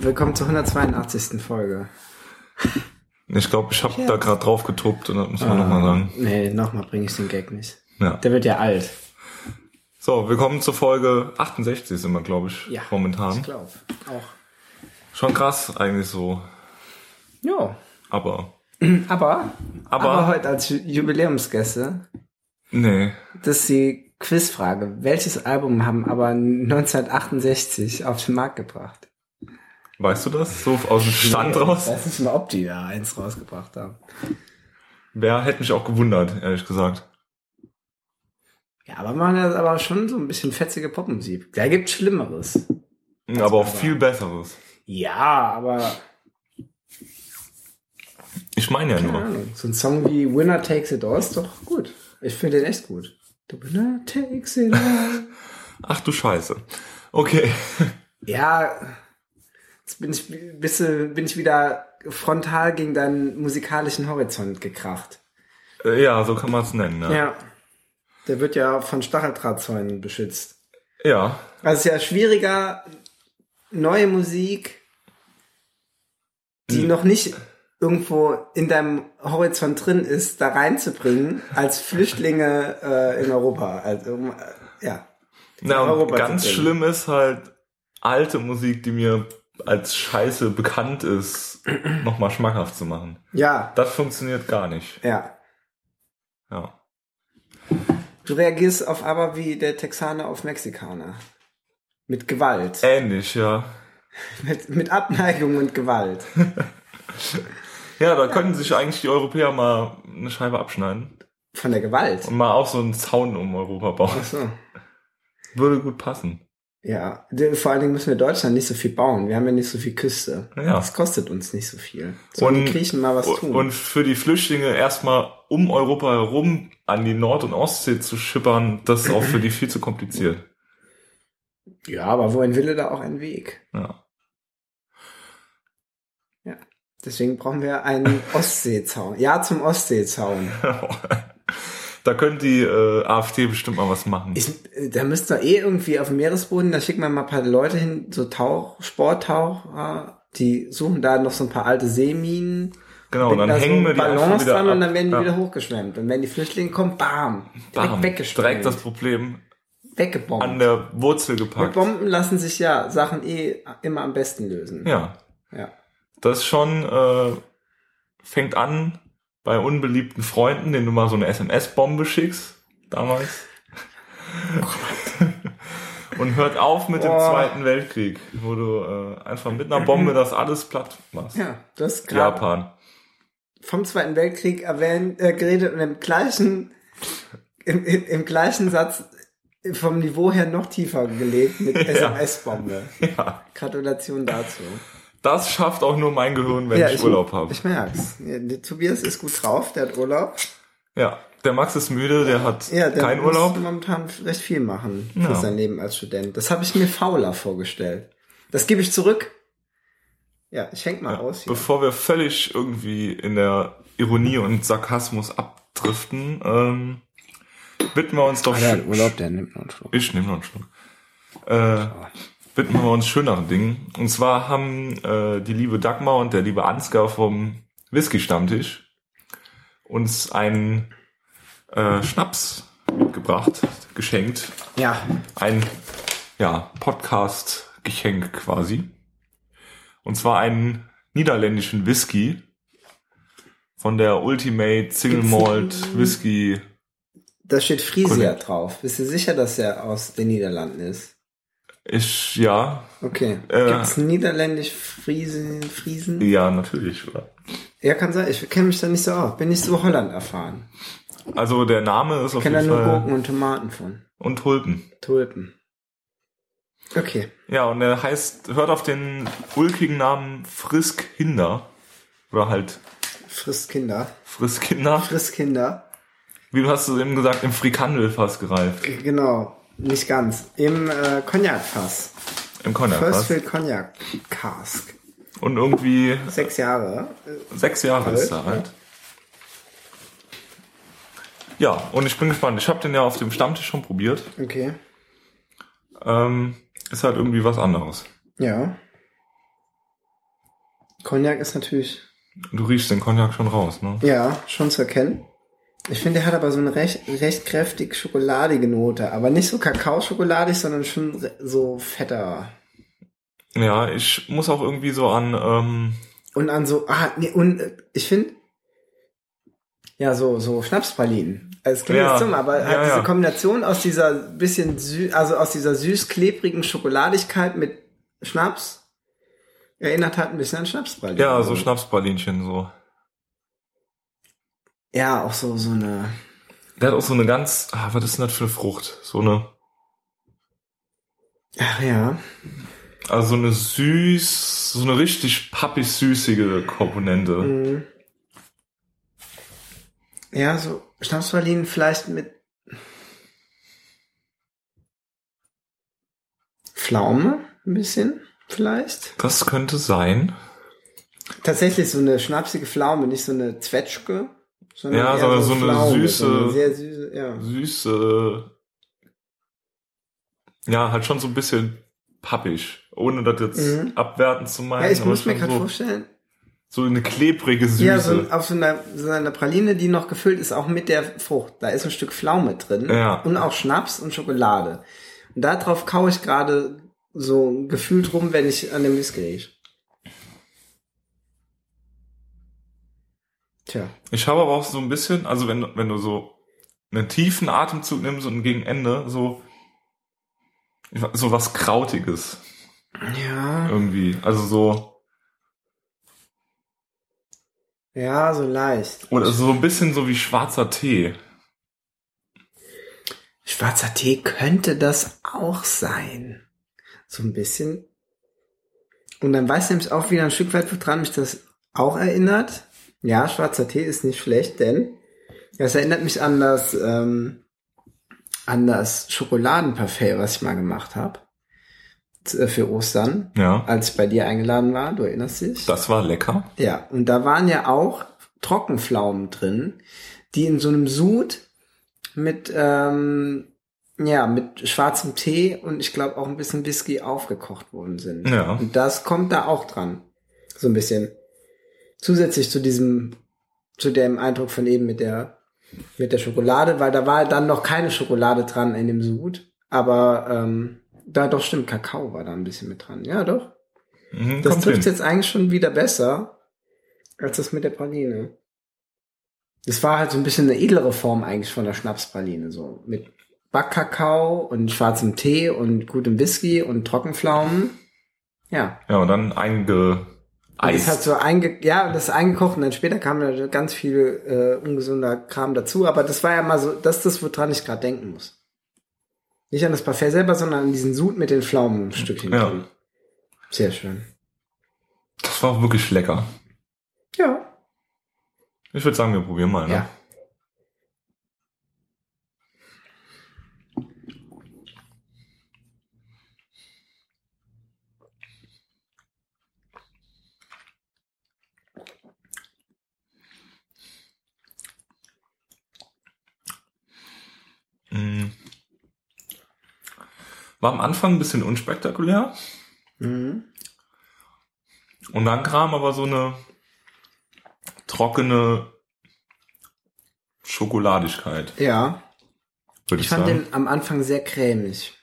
Willkommen zur 182. Folge. Ich glaube, ich habe Ja. da gerade drauf getuppt und das muss man Ah. nochmal sagen. Nee, nochmal bringe ich den Gag nicht. Ja. Der wird ja alt. So, willkommen zur Folge 68 sind wir, glaube ich, Ja. Ich momentan. glaube. Auch. Schon krass eigentlich so, Jo. aber Aber, aber, Aber- heute als Ju- Jubiläumsgäste, nee. das ist die Quizfrage. Welches Album haben aber 1968 auf den Markt gebracht? Weißt du das? So aus dem Stand raus? Ich weiß nicht mal, ob die da eins rausgebracht haben. Wer hätte mich auch gewundert, ehrlich gesagt. Ja, aber man hat aber schon so ein bisschen fetzige Popmusik. Da gibt's Schlimmeres. Aber auch viel besseres. Ja, aber Ich meine ja keine nur. Ahnung. So ein Song wie Winner Takes It All ist doch gut. Ich finde den echt gut. The Winner Takes It All. Ach du Scheiße. Okay. ja, jetzt bin ich, bist du, bin ich wieder frontal gegen deinen musikalischen Horizont gekracht. Äh, Ja, so kann man es nennen. Ja. Ja. Der wird ja von Stacheldrahtzäunen beschützt. ja. Also es ist ja schwieriger, neue Musik, die Hm. noch nicht irgendwo in deinem Horizont drin ist, da reinzubringen, als Flüchtlinge äh, in Europa. Also, äh, ja. Na, und Europa ganz schlimm ist halt alte Musik, die mir als Scheiße bekannt ist, nochmal schmackhaft zu machen. Ja, Das funktioniert gar nicht. ja. Ja. Du reagierst auf aber wie der Texaner auf Mexikaner. Mit Gewalt. Ähnlich, ja. Mit, mit Abneigung und Gewalt. Ja, da könnten sich eigentlich die Europäer mal eine Scheibe abschneiden Von der Gewalt. und mal auch so einen Zaun um Europa bauen. Ach so. Würde gut passen. Ja, vor allen Dingen müssen wir Deutschland nicht so viel bauen. Wir haben ja nicht so viel Küste. Ja. Das kostet uns nicht so viel. Sollen die Griechen mal was tun? und für die Flüchtlinge erstmal um Europa herum an die Nord- und Ostsee zu schippern, das ist auch für die viel zu kompliziert. ja, aber wo ein Wille, da auch ein Weg. Ja. Deswegen brauchen wir einen Ostseezaun. Ja, zum Ostseezaun. da könnte die äh, AfD bestimmt mal was machen. Ich, da müsst ihr eh irgendwie auf dem Meeresboden, da schicken wir mal ein paar Leute hin, so Tauch, Sporttaucher, die suchen da noch so ein paar alte Seeminen. genau, und dann da hängen so wir die wieder dran ab. und dann werden die Ja. wieder hochgeschwemmt. Und wenn die Flüchtlinge kommen, bam, Bam, weggesprengt, direkt das Problem weggebombt. an der Wurzel Mit gepackt. Bomben lassen sich ja Sachen eh immer am besten lösen. Ja, Ja. das schon äh, fängt an bei unbeliebten Freunden, denen du mal so eine SMS-Bombe schickst, damals. Und hört auf mit dem. Zweiten Weltkrieg, wo du äh, einfach mit einer Bombe das alles platt machst. Ja, hast gerade Japan. vom Zweiten Weltkrieg erwähnt, äh, geredet und im gleichen, im, im, im gleichen Satz vom Niveau her noch tiefer gelegt mit SMS-Bombe. Ja. Gratulation dazu. Das schafft auch nur mein Gehirn, wenn ich, Urlaub habe. Ich merk's. Ja, der Tobias ist gut drauf, der hat Urlaub. Ja, der Max ist müde, der hat Ja, der keinen muss Urlaub. momentan recht viel machen für Ja. sein Leben als Student. Das habe ich mir fauler vorgestellt. Das gebe ich zurück. Ja, ich schenk mal Ja, aus hier. bevor wir völlig irgendwie in der Ironie und Sarkasmus abdriften, ähm, widmen wir uns doch. Ah, der Urlaub, der nimmt noch einen Schluck. Ich nehme noch einen Schluck. Äh, widmen wir uns schöneren Dingen. Und zwar haben äh, die liebe Dagmar und der liebe Ansgar vom Whisky-Stammtisch uns einen äh, Schnaps mitgebracht, geschenkt. Ja, Ein ja, Podcast-Geschenk quasi. Und zwar einen niederländischen Whisky von der Ultimate Single Malt Whisky. da steht Frisia drauf. Bist du sicher, dass er aus den Niederlanden ist? Ich, ja, Okay. Äh. Gibt's niederländisch Friesen, Friesen? ja, natürlich, oder? Ja, kann sein. Ich kenne mich da nicht so aus. Bin nicht so Holland erfahren. Also der Name ist Ich auf kenne da jeden nur Fall Gurken und Tomaten von. und Tulpen. Tulpen. Okay. Ja, und er heißt, hört auf den ulkigen Namen Frisk Hinder. Oder halt. Friskinder. Frisst Kinder. Wie du hast es eben gesagt, im Frikandel fast gereift. Genau. Nicht ganz. Im äh, Cognac-Fass. Im Cognac First fast. Fill Cognac Cask. Und irgendwie Sechs Jahre. sechs Jahre ist er Alt, alt. Ja, und ich bin gespannt. Ich habe den ja auf dem Stammtisch schon probiert. Okay. Ähm, ist halt irgendwie was anderes. Ja. Cognac ist natürlich, Du riechst den Cognac schon raus, ne? ja, schon zu erkennen. Ich finde, der hat aber so eine recht, recht kräftig schokoladige Note, aber nicht so Kakaoschokoladig, sondern schon so fetter. Ja, ich muss auch irgendwie so an, ähm, Und an so, ah, nee, und äh, ich finde, ja, so, so Schnapspralinen. Also es klingt Ja, jetzt dumm, aber halt ja, diese ja. Kombination aus dieser bisschen süß, also aus dieser süß-klebrigen Schokoladigkeit mit Schnaps erinnert halt ein bisschen an Schnapspralinen. ja, so Schnapspralinchen, so. Ja, auch so, so eine, Der hat auch so eine ganz, ah, was ist denn das für eine Frucht? So eine, ach ja, also so eine süß, so eine richtig pappig süßige Komponente. mhm. ja, so Schnapspralinen vielleicht mit Pflaume ein bisschen, vielleicht. Das könnte sein. Tatsächlich so eine schnapsige Pflaume, nicht so eine Zwetschge, sondern Ja, sondern so eine Pflaume, süße- so eine sehr süße, ja. Süße, ja, halt schon so ein bisschen pappig. Ohne das jetzt Mhm. abwertend zu meinen. ja ich muss mir gerade so, vorstellen, so eine klebrige Süße. ja, so auf so einer, so einer Praline, die noch gefüllt ist, auch mit der Frucht. Da ist ein Stück Pflaume drin Ja. und auch Schnaps und Schokolade. Und darauf kaue ich gerade so gefühlt rum, wenn ich an dem Whisky rieche. Tja, Ich habe aber auch so ein bisschen, also wenn, du- wenn du so einen tiefen Atemzug nimmst und gegen Ende so, so was Krautiges ja, irgendwie. Also so, ja, so leicht. oder so ein bisschen so wie schwarzer Tee. Schwarzer Tee könnte das auch sein. So ein bisschen. Und dann weiß nämlich auch wieder ein Stück weit, woran mich das auch erinnert. Ja, schwarzer Tee ist nicht schlecht, denn das erinnert mich an das, ähm, an das Schokoladenparfait, was ich mal gemacht habe. Für Ostern, Ja. als ich bei dir eingeladen war, du erinnerst dich? Das war lecker. Ja, und da waren ja auch Trockenpflaumen drin, die in so einem Sud mit, ähm, ja, mit schwarzem Tee und ich glaube auch ein bisschen Whisky aufgekocht worden sind. Ja. Und das kommt da auch dran. So ein bisschen. Zusätzlich zu diesem, zu dem Eindruck von eben mit der, mit der Schokolade, weil da war dann noch keine Schokolade dran in dem Sud. Aber, ähm, da doch stimmt, Kakao war da ein bisschen mit dran. Ja, doch. Mhm, Das trifft jetzt eigentlich schon wieder besser als das mit der Praline. Das war halt so ein bisschen eine edlere Form eigentlich von der Schnapspraline, so mit Backkakao und schwarzem Tee und gutem Whisky und Trockenpflaumen. Ja. Ja, und dann eingeeist. Und das hat so einge ja, das ist eingekocht und dann später kam da ganz viel äh, ungesunder Kram dazu, aber das war ja mal so, das ist das, woran ich gerade denken muss. Nicht an das Parfait selber, sondern an diesen Sud mit den Pflaumenstückchen Ja. drin. Sehr schön. Das war auch wirklich lecker. Ja. Ich würde sagen, wir probieren mal. Ne? Ja. Mhm. War am Anfang ein bisschen unspektakulär. Mhm. Und dann kam aber so eine trockene Schokoladigkeit, Ja. würde Ich ich, fand sagen. den am Anfang sehr cremig.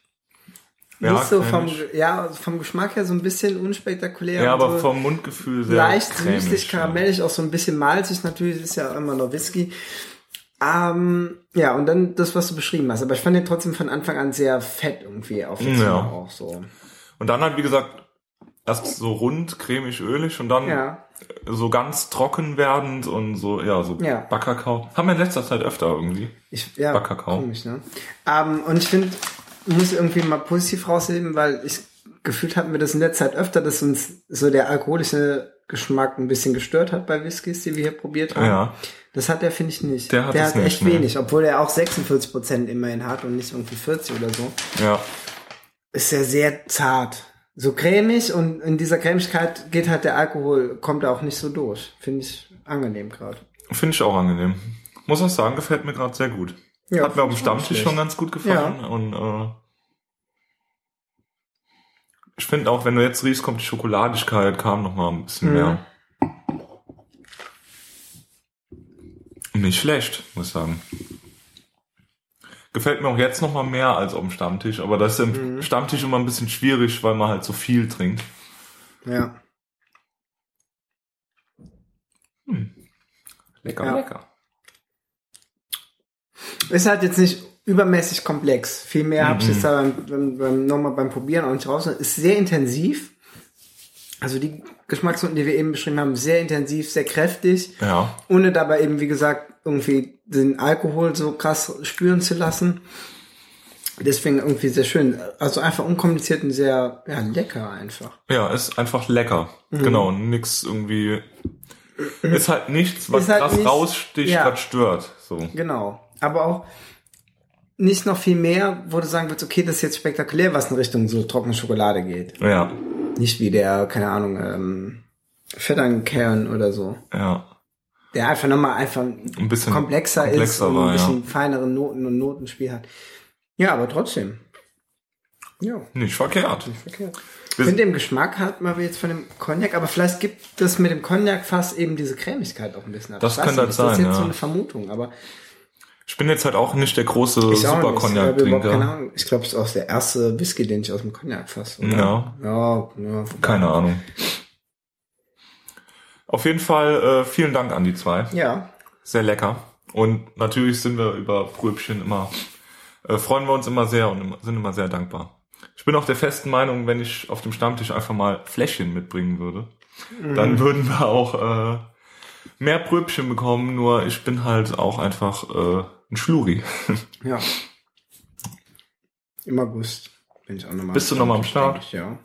Ja, Nicht so vom, ja, vom Geschmack her so ein bisschen unspektakulär. ja, aber so vom Mundgefühl sehr leicht cremig, süßlich, ja. karamellig, auch so ein bisschen malzig natürlich, ist ja immer noch Whisky. Ähm, ja, und dann das, was du beschrieben hast. Aber ich fand den trotzdem von Anfang an sehr fett irgendwie auf der Zunge Ja. auch so. Und dann halt, wie gesagt, erst so rund, cremig, ölig und dann Ja. so ganz trocken werdend und so, ja, so Ja. Backkakao. Haben wir in letzter Zeit öfter irgendwie. Ich, ja, Backkakao. komisch, ne? Ähm, und ich finde, muss irgendwie mal positiv rausheben, weil ich gefühlt hatten wir das in der Zeit öfter, dass uns so der alkoholische Geschmack ein bisschen gestört hat bei Whiskys, die wir hier probiert haben. Ja. Das hat er, finde ich, nicht. Der hat es echt nicht, ne. wenig, obwohl er auch 46 Prozent immerhin hat und nicht irgendwie 40 oder so. Ja. Ist er sehr zart. So cremig und in dieser Cremigkeit geht halt der Alkohol, kommt er auch nicht so durch. Finde ich angenehm gerade. Finde ich auch angenehm. Muss auch sagen, gefällt mir gerade sehr gut. Ja, Hat mir auf dem Stammtisch schon ganz gut gefallen und äh, ich finde auch, wenn du jetzt riechst, kommt die Schokoladigkeit, kam noch mal ein bisschen Mhm. mehr. Nicht schlecht, muss ich sagen. Gefällt mir auch jetzt noch mal mehr als auf dem Stammtisch, aber das ist im Mhm. Stammtisch immer ein bisschen schwierig, weil man halt so viel trinkt. Ja. Lecker, Ja. lecker. Ist halt jetzt nicht übermäßig komplex. Vielmehr habe ich Mhm. jetzt da beim, beim, beim, nochmal beim Probieren auch nicht raus. Ist sehr intensiv. Also die Geschmacksnoten, die wir eben beschrieben haben, sehr intensiv, sehr kräftig. Ja, Ohne dabei eben, wie gesagt, irgendwie den Alkohol so krass spüren zu lassen. Deswegen irgendwie sehr schön. Also einfach unkompliziert und sehr ja, lecker einfach. ja, ist einfach lecker. Mhm. Genau, nix irgendwie. Ist halt nichts, was halt krass nicht- raussticht, ja. was stört. So. Genau. Aber auch nicht noch viel mehr, wo du sagen würdest, okay, das ist jetzt spektakulär, was in Richtung so trockene Schokolade geht. Ja, Nicht wie der, keine Ahnung, ähm, Feddernkern oder so. ja. Der einfach nochmal einfach Ein bisschen komplexer, ist komplexer und war, ein bisschen ja. feinere Noten und Notenspiel hat. Ja, aber trotzdem. Ja, Nicht verkehrt. verkehrt. Ich Wir- finde den Geschmack hat man jetzt von dem Cognac, aber vielleicht gibt es mit dem Cognac fast eben diese Cremigkeit auch ein bisschen ab. Das könnte nicht, halt Das ist sein, jetzt so ja. eine Vermutung, aber Ich bin jetzt halt auch nicht der große super Cognac-Trinker. Ahnung. Ich glaube, es ist auch der erste Whisky, den ich aus dem Cognac fasse. Ja. Ja, ja. Keine Ahnung. Auf jeden Fall äh, vielen Dank an die zwei. Ja, Sehr lecker. Und natürlich sind wir über Pröbchen immer, äh, freuen wir uns immer sehr und immer, sind immer sehr dankbar. Ich bin auch der festen Meinung, wenn ich auf dem Stammtisch einfach mal Fläschchen mitbringen würde, Mhm. dann würden wir auch äh, mehr Pröbchen bekommen, nur ich bin halt auch einfach äh, ein Schluri. ja. Im August bin ich auch nochmal. Bist du noch mal am Start? Ich, ja.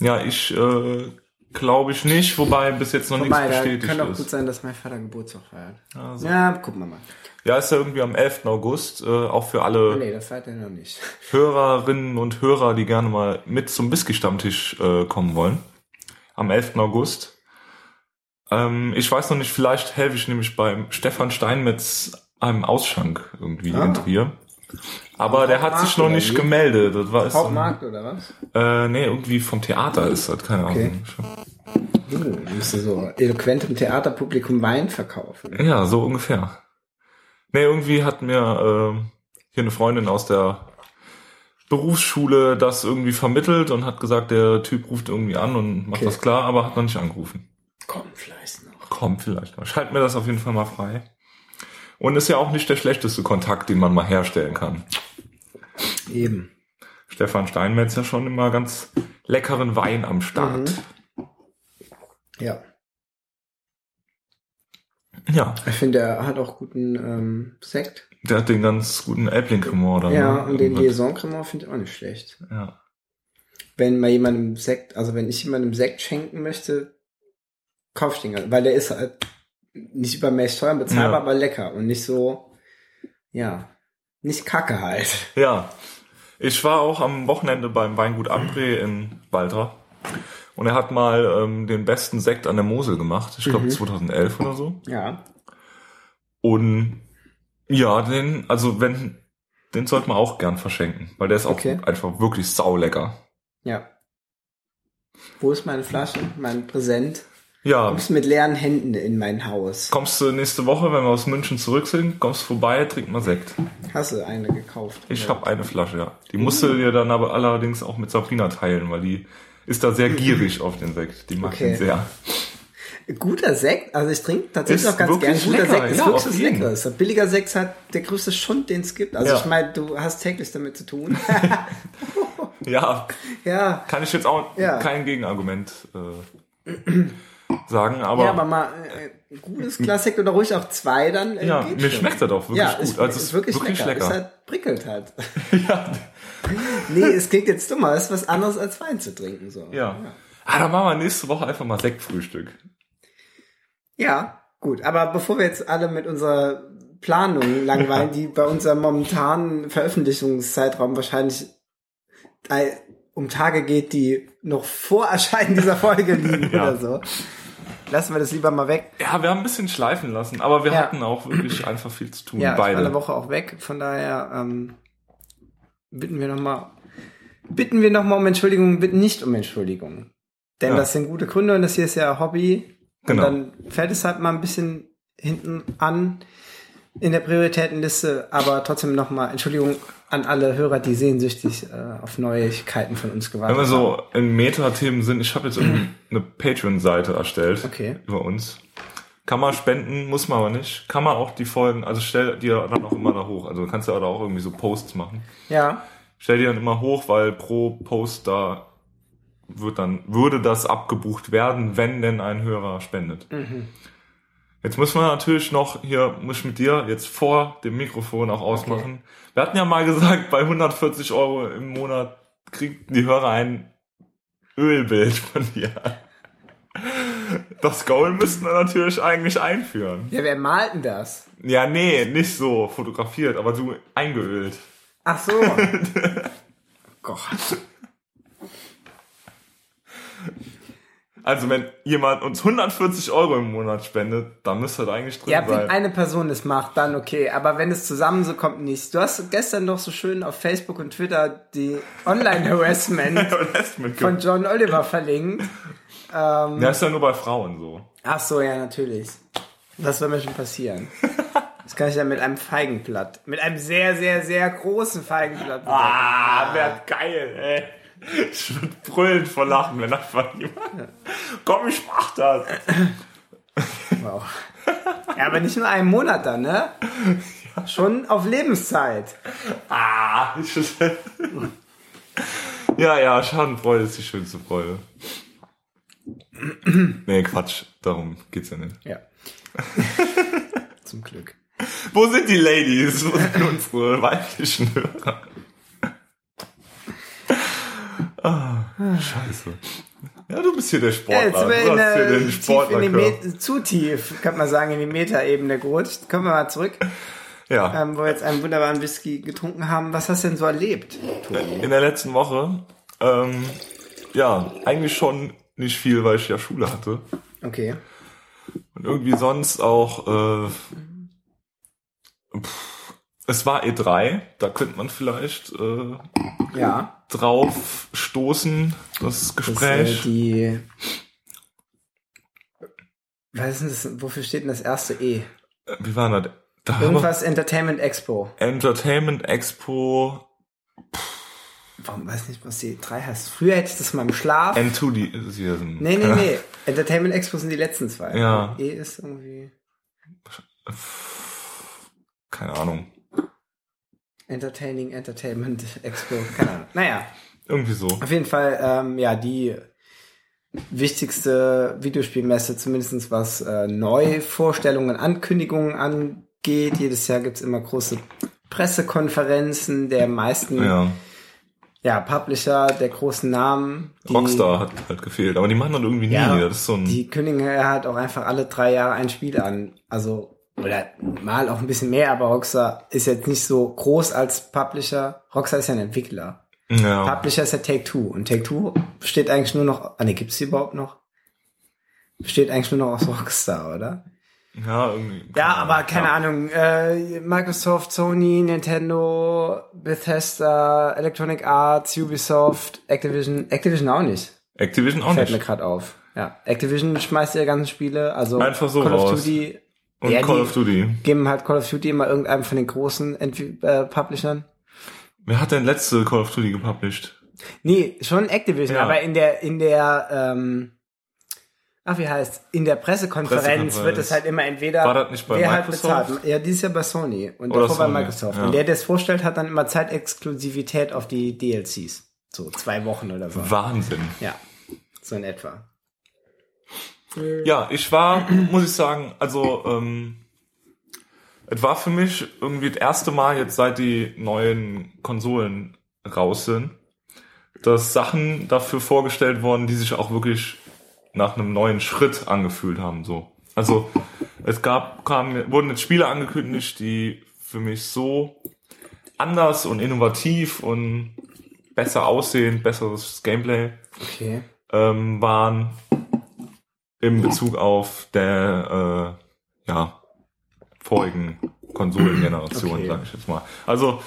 Ja, ich äh, glaube ich nicht, wobei bis jetzt noch Wobei, nichts bestätigt kann auch gut ist. sein, dass mein Vater Geburtstag feiert. Also. Ja, gucken wir mal. Ja, ist ja irgendwie am 11. August, äh, auch für alle Nee, das feiert er noch nicht. Hörerinnen und Hörer, die gerne mal mit zum Whisky-Stammtisch äh, kommen wollen. Am 11. August. Ähm, ich weiß noch nicht, vielleicht helfe ich nämlich beim Stefan Steinmetz einem Ausschank irgendwie Ah. in Trier. Aber der hat Hauptmarkt sich noch nicht wie? gemeldet. Das war ist so ein- Hauptmarkt oder was? Äh, nee, irgendwie vom Theater ist das, keine Okay. Ahnung. Du musst du so eloquent im Theaterpublikum Wein verkaufen. Ja, so ungefähr. Nee, irgendwie hat mir äh, hier eine Freundin aus der Berufsschule das irgendwie vermittelt und hat gesagt, der Typ ruft irgendwie an und macht Okay. das klar, aber hat noch nicht angerufen. Komm, vielleicht noch. Kommt vielleicht mal. Schalt mir das auf jeden Fall mal frei. Und ist ja auch nicht der schlechteste Kontakt, den man mal herstellen kann. Eben. Stefan Steinmetz ja schon immer ganz leckeren Wein am Start. Ja. Ja, Ich finde, er hat auch guten ähm, Sekt. der hat den ganz guten Elbling Cremant oder Ja, ne? und den. Liaison Cremant finde ich auch nicht schlecht. Ja. Wenn mal jemandem Sekt, also wenn ich jemandem Sekt schenken möchte, kauf ich den weil der ist halt nicht übermäßig teuer, bezahlbar, Ja. aber lecker und nicht so, ja, nicht kacke halt. Ja, ich war auch am Wochenende beim Weingut Ambre in Baltra und er hat mal ähm, den besten Sekt an der Mosel gemacht. Ich glaube 2011 oder so. Ja. Und ja, den, also wenn, den sollte man auch gern verschenken, weil der ist auch Okay. einfach wirklich saulecker. Ja. Wo ist meine Flasche? Mein Präsent? Ja, Kommst mit leeren Händen in mein Haus? kommst du nächste Woche, wenn wir aus München zurück sind, kommst vorbei, trink mal Sekt. Hast du eine gekauft? Ich habe eine Flasche, ja. Die musst du dir dann aber allerdings auch mit Sabrina teilen, weil die ist da sehr gierig auf den Sekt. Die mag Okay. ihn sehr. Guter Sekt, also ich trinke tatsächlich Ist auch ganz gern. wirklich Guter lecker, Sekt ist ja, wirklich jeden. Leckeres. Billiger Sekt hat der größte Schund, den es gibt. Also Ja. ich meine, du hast täglich damit zu tun. Ja, ja. kann ich jetzt auch Ja. kein Gegenargument äh, sagen, aber, ja, aber mal äh, ein gutes Glas Sekt oder ruhig auch zwei, dann äh, ja, mir schon. schmeckt das auch wirklich ja, gut. Ist, also ist wirklich, lecker. lecker. Ist halt, prickelt halt. ja. nee, es klingt jetzt dummer. Es ist was anderes als Wein zu trinken. So. ja. Ah, dann machen wir nächste Woche einfach mal Sektfrühstück. Ja, gut. Aber bevor wir jetzt alle mit unserer Planung langweilen, die bei unserem momentanen Veröffentlichungszeitraum wahrscheinlich äh, um Tage geht, die noch vor Erscheinen dieser Folge liegen Ja. oder so. Lassen wir das lieber mal weg. Ja, wir haben ein bisschen schleifen lassen, aber wir Ja. hatten auch wirklich einfach viel zu tun. Ja, ich war beide. eine Woche auch weg. Von daher ähm, bitten wir nochmal bitten wir nochmal um Entschuldigung, bitten nicht um Entschuldigung. Denn Ja. das sind gute Gründe und das hier ist ja Hobby. Und Genau. dann fällt es halt mal ein bisschen hinten an in der Prioritätenliste, aber trotzdem nochmal Entschuldigung an alle Hörer, die sehnsüchtig äh, auf Neuigkeiten von uns Wenn gewartet wir haben. so in Meta-Themen sind, ich habe jetzt eine Patreon-Seite erstellt Okay. über uns. Kann man spenden, muss man aber nicht. Kann man auch die Folgen, also stell die dann auch immer da hoch. Also du kannst ja da auch irgendwie so Posts machen. Ja, Stell die dann immer hoch, weil pro Post da wird dann, würde das abgebucht werden, wenn denn ein Hörer spendet. Mhm. Jetzt müssen wir natürlich noch hier, muss ich mit dir jetzt vor dem Mikrofon auch ausmachen. Wir hatten ja mal gesagt, bei 140 Euro im Monat kriegen die Hörer ein Ölbild von dir. Das Goal müssten wir natürlich eigentlich einführen. ja, wer malt denn das? Ja, nee, nicht so fotografiert, aber du eingeölt. Ach so. Gott. Also wenn jemand uns 140 Euro im Monat spendet, dann müsste das eigentlich drin Ja, wenn sein. eine Person das macht, dann okay. Aber wenn es zusammen so kommt, nicht. Du hast gestern doch so schön auf Facebook und Twitter die Online-Harassment von John Oliver verlinkt. Ähm, Ja, ist ja nur bei Frauen so. ach so, ja, natürlich. Das wird mir schon passieren. Das kann ich ja mit einem Feigenblatt. Mit einem sehr, sehr, sehr großen Feigenblatt. bedecken. Ah, wär geil, ey. Ich würde brüllen vor Lachen, wenn einfach jemand... Komm, ich mach das. Wow. Ja, aber nicht nur einen Monat dann, ne? Schon auf Lebenszeit. Ah, Ja, ja, Schadenfreude ist die schönste Freude. Nee, Quatsch, darum geht's ja nicht. Ja. Zum Glück. Wo sind die Ladies? Wo sind unsere weiblichen Hörer? Ah, scheiße. Ja, du bist hier der Ja, Sportler. jetzt sind wir du in, den tief in. Met zu tief, kann man sagen, in die Metaebene gerutscht. Kommen wir mal zurück, Ja, ähm, wo wir jetzt einen wunderbaren Whisky getrunken haben. Was hast du denn so erlebt? in der letzten Woche, ähm, ja, eigentlich schon nicht viel, weil ich ja Schule hatte. Okay. Und irgendwie sonst auch, äh, pff, es war E3, da könnte man vielleicht äh, Ja. drauf stoßen, das Das, äh, Gespräch. die. Was ist denn das? Wofür steht denn das erste E? Wie war das? Da Irgendwas Entertainment Expo. Entertainment Expo Warum weiß ich nicht, was die drei heißt? Früher hätte ich das mal im Schlaf. Enthusiasm. nee, nee, nee. Entertainment Expo sind die letzten zwei. Ja. E ist irgendwie. Keine Ahnung. Entertaining Entertainment Expo. Keine Ahnung. Naja. Irgendwie so. Auf jeden Fall, ähm, ja, die wichtigste Videospielmesse, zumindest was äh, Neuvorstellungen, Ankündigungen angeht. Jedes Jahr gibt's immer große Pressekonferenzen der meisten Ja. ja, Publisher, der großen Namen. die- Rockstar hat halt gefehlt, aber die machen das irgendwie nie. Ja, das ist so ein. Die kündigen halt auch einfach alle drei Jahre ein Spiel an. Also, oder mal auch ein bisschen mehr, aber Rockstar ist jetzt nicht so groß als Publisher. Rockstar ist ja ein Entwickler. ja. Publisher ist ja Take-Two. Und Take-Two besteht eigentlich nur noch, ah ne, gibt's die überhaupt noch? Besteht eigentlich nur noch aus Rockstar, oder? ja, irgendwie. Ja, aber keine Ja. Ahnung, äh, Microsoft, Sony, Nintendo, Bethesda, Electronic Arts, Ubisoft, Activision, Activision auch nicht. Activision auch Fällt mir nicht. gerade auf. Ja, Activision schmeißt ihre ganzen Spiele, also Einfach so Call of raus. Duty, Und ja, Call of Duty. geben halt Call of Duty immer irgendeinem von den großen Entwi äh, Publishern. Wer hat denn letzte Call of Duty gepublished? Nee, schon Activision, Ja. aber in der, in der, ähm, ach, wie heißt, in der Pressekonferenz, Pressekonferenz. wird es halt immer entweder, War das nicht bei wer Microsoft? halt bezahlt. Ja, dieses Jahr bei Sony und Oder davor bei Sony, Microsoft. ja. Und der, der es vorstellt, hat dann immer Zeitexklusivität auf die DLCs. So zwei Wochen oder so. Wahnsinn. Ja, so in etwa. Ja, ich war, muss ich sagen, also ähm, es war für mich irgendwie das erste Mal jetzt seit die neuen Konsolen raus sind, dass Sachen dafür vorgestellt wurden, die sich auch wirklich nach einem neuen Schritt angefühlt haben. So, also es gab, kam, wurden jetzt Spiele angekündigt, die für mich so anders und innovativ und besser aussehen, besseres Gameplay Okay. ähm, waren im Bezug auf der äh, ja, vorigen Konsolengeneration, Okay. sage ich jetzt mal. Also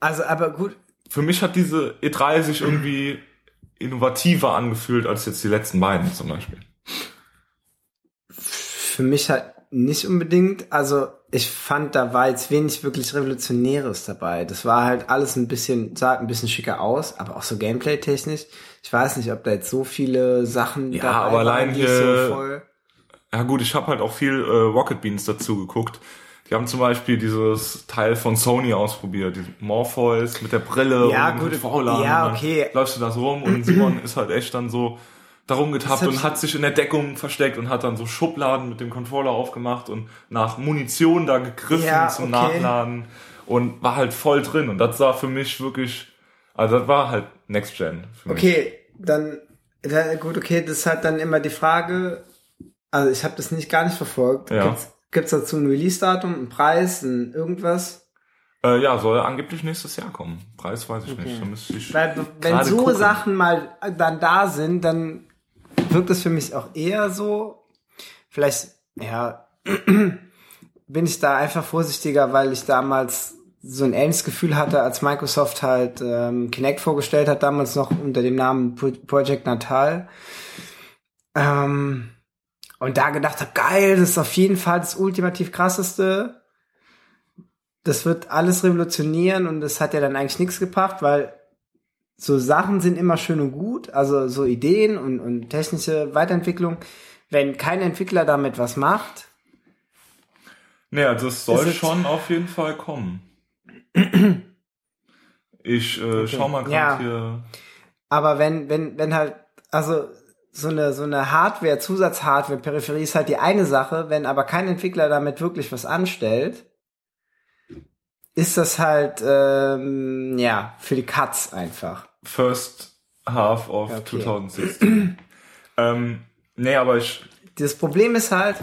Also, aber gut, für mich hat diese E3 sich irgendwie innovativer angefühlt als jetzt die letzten beiden zum Beispiel. Für mich halt nicht unbedingt. Also ich fand, da war jetzt wenig wirklich Revolutionäres dabei. Das war halt alles ein bisschen, sah ein bisschen schicker aus, aber auch so Gameplay-technisch. Ich weiß nicht, ob da jetzt so viele Sachen Ja, dabei aber allein waren, die hier- so voll. Ja gut, ich habe halt auch viel äh, Rocket Beans dazu geguckt. Die haben zum Beispiel dieses Teil von Sony ausprobiert, die Morpheus mit der Brille Ja, und gut, mit ja, okay. Läufst du das rum und Simon ist halt echt dann so darum getappt und hat sich in der Deckung versteckt und hat dann so Schubladen mit dem Controller aufgemacht und nach Munition da gegriffen Ja, zum okay. Nachladen und war halt voll drin. Und das sah für mich wirklich, also das war halt Next Gen. Okay, dann, da, gut, okay, das ist halt dann immer die Frage, also ich habe das nicht gar nicht verfolgt. Ja. Gibt's, gibt's dazu ein Release-Datum, einen Preis, ein irgendwas? Äh, ja, soll angeblich nächstes Jahr kommen. Preis weiß ich nicht. Da müsste ich Weil wenn so gucken. Sachen mal dann da sind, dann wirkt es für mich auch eher so, vielleicht, ja, bin ich da einfach vorsichtiger, weil ich damals so ein ähnliches Gefühl hatte, als Microsoft halt ähm, Kinect vorgestellt hat, damals noch unter dem Namen Pro Project Natal. Ähm, und da gedacht habe, geil, das ist auf jeden Fall das ultimativ krasseste. Das wird alles revolutionieren und das hat ja dann eigentlich nichts gebracht, weil so Sachen sind immer schön und gut, also so Ideen und, und technische Weiterentwicklung. Wenn kein Entwickler damit was macht, Nee, also es soll schon auf jeden Fall kommen. Ich äh, schau mal gerade Ja. hier. aber wenn, wenn, wenn halt, also so eine, so eine Hardware, Zusatzhardware, Peripherie ist halt die eine Sache, wenn aber kein Entwickler damit wirklich was anstellt, ist das halt, ähm, ja, für die Katz einfach. First Half of Okay. 2016. ähm, nee, aber ich. Das Problem ist halt,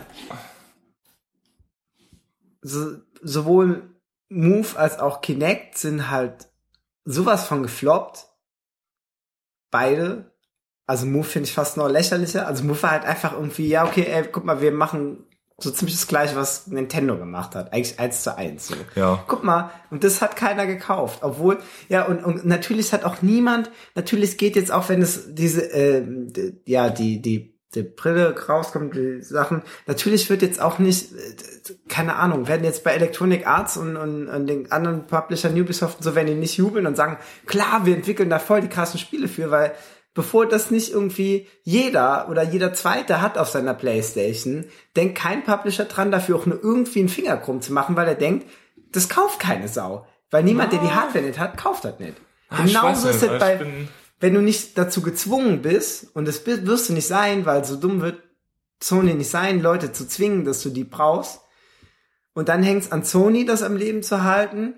so, sowohl Move als auch Kinect sind halt sowas von gefloppt. Beide. Also Move finde ich fast noch lächerlicher. Also Move war halt einfach irgendwie, ja, okay, ey, guck mal, wir machen so ziemlich das gleiche, was Nintendo gemacht hat. Eigentlich eins zu eins. So. Ja. Guck mal, und das hat keiner gekauft. Obwohl, ja, und, und natürlich hat auch niemand, natürlich geht jetzt auch, wenn es diese, ähm, d- ja, die, die, die Brille rauskommt, die Sachen, natürlich wird jetzt auch nicht, äh, keine Ahnung, werden jetzt bei Electronic Arts und, und, und den anderen Publishern Ubisoft und so, werden die nicht jubeln und sagen, klar, wir entwickeln da voll die krassen Spiele für, weil bevor das nicht irgendwie jeder oder jeder Zweite hat auf seiner Playstation, denkt kein Publisher dran, dafür auch nur irgendwie einen Finger krumm zu machen, weil er denkt, das kauft keine Sau. Weil niemand, der die Hardware nicht hat, kauft das nicht. Ah, ich Genauso ist es ich bei, wenn du nicht dazu gezwungen bist, und das wirst du nicht sein, weil so dumm wird Sony nicht sein, Leute zu zwingen, dass du die brauchst. Und dann hängt's an Sony, das am Leben zu halten.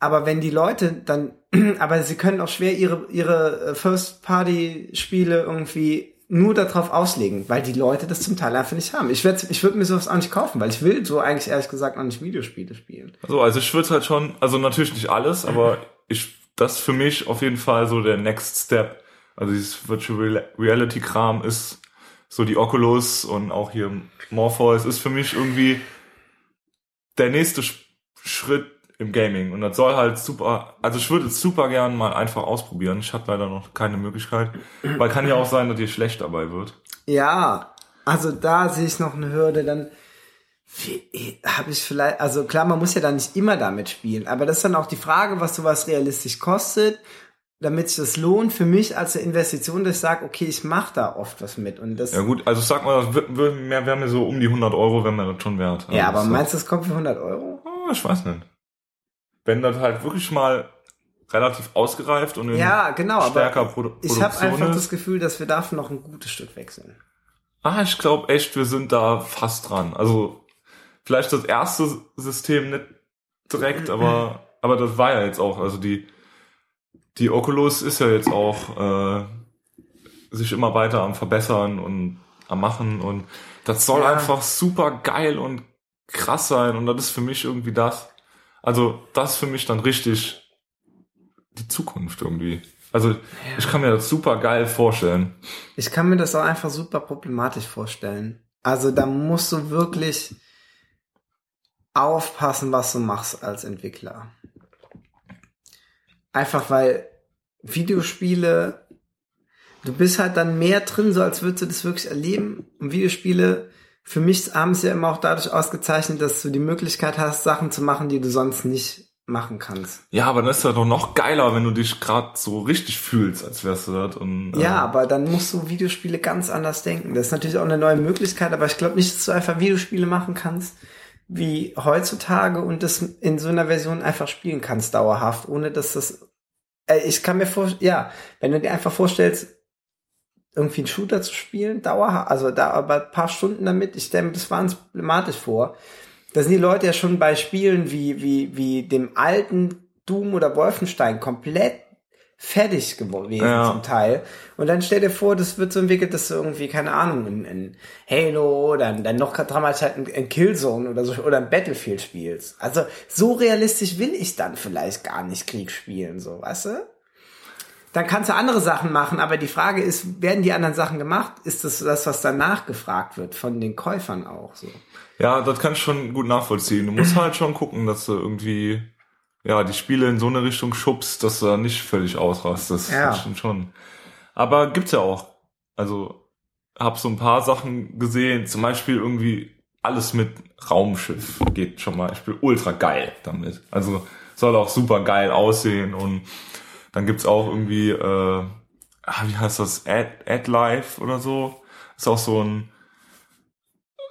Aber wenn die Leute dann, aber sie können auch schwer ihre, ihre First-Party-Spiele irgendwie nur darauf auslegen, weil die Leute das zum Teil einfach nicht haben. Ich würde ich würd mir sowas auch nicht kaufen, weil ich will so eigentlich ehrlich gesagt auch nicht Videospiele spielen. So, also ich würde halt schon, also natürlich nicht alles, aber ich, das für mich auf jeden Fall so der Next Step. Also dieses Virtual Real- Reality Kram ist so die Oculus und auch hier Morpheus ist für mich irgendwie der nächste Sch- Schritt im Gaming. Und das soll halt super, also ich würde es super gern mal einfach ausprobieren. Ich habe leider noch keine Möglichkeit, weil kann ja auch sein, dass ihr schlecht dabei wird. Ja, also da sehe ich noch eine Hürde, dann habe ich vielleicht, also klar, man muss ja dann nicht immer damit spielen, aber das ist dann auch die Frage, was sowas realistisch kostet, damit sich das lohnt für mich als eine Investition, dass ich sage, okay, ich mache da oft was mit und das Ja gut, also sag mal, das wäre mir so um die 100 Euro, wenn man das schon wert. Also ja, aber meinst du, das kommt für 100 Euro? Oh, ich weiß nicht. Wenn das halt wirklich mal relativ ausgereift und Ja, genau, stärker aber Produ ich habe einfach ist. das Gefühl, dass wir davon noch ein gutes Stück wechseln. Ah, ich glaube echt, wir sind da fast dran. Also vielleicht das erste System nicht direkt, aber aber das war ja jetzt auch. Also die die Oculus ist ja jetzt auch äh, sich immer weiter am verbessern und am machen und das soll Ja. einfach super geil und krass sein und das ist für mich irgendwie das. Also das ist für mich dann richtig die Zukunft irgendwie. Also ich kann mir das super geil vorstellen. Ich kann mir das auch einfach super problematisch vorstellen. Also da musst du wirklich aufpassen, was du machst als Entwickler. Einfach weil Videospiele, du bist halt dann mehr drin, so als würdest du das wirklich erleben. Und Videospiele, für mich haben es ja immer auch dadurch ausgezeichnet, dass du die Möglichkeit hast, Sachen zu machen, die du sonst nicht machen kannst. Ja, aber das ist ja doch noch geiler, wenn du dich gerade so richtig fühlst, als wärst du das. Und, äh ja, aber dann musst du Videospiele ganz anders denken. Das ist natürlich auch eine neue Möglichkeit, aber ich glaube nicht, dass du einfach Videospiele machen kannst wie heutzutage und das in so einer Version einfach spielen kannst dauerhaft, ohne dass das äh, ich kann mir vorstellen, ja, wenn du dir einfach vorstellst, irgendwie einen Shooter zu spielen, dauerhaft, also da aber ein paar Stunden damit, ich stelle mir das wahnsinnig problematisch vor. Da sind die Leute ja schon bei Spielen wie, wie, wie dem alten Doom oder Wolfenstein komplett fertig gewesen ja. zum Teil. Und dann stell dir vor, das wird so entwickelt, dass du irgendwie, keine Ahnung, in, in Halo oder dann noch damals halt in, Killzone oder so oder ein Battlefield spielst. Also so realistisch will ich dann vielleicht gar nicht Krieg spielen, so, weißt du? Dann kannst du andere Sachen machen, aber die Frage ist, werden die anderen Sachen gemacht? Ist das das, was danach gefragt wird von den Käufern auch so? Ja, das kann ich schon gut nachvollziehen. Du musst halt schon gucken, dass du irgendwie ja, die Spiele in so eine Richtung schubst, dass du da nicht völlig ausrastest. Ja. Das stimmt schon. Aber gibt's ja auch. Also, hab so ein paar Sachen gesehen, zum Beispiel irgendwie alles mit Raumschiff geht schon mal. Ich bin ultra geil damit. Also soll auch super geil aussehen und dann gibt's auch irgendwie, äh, ah, wie heißt das, Ad, Ad Life oder so. Ist auch so ein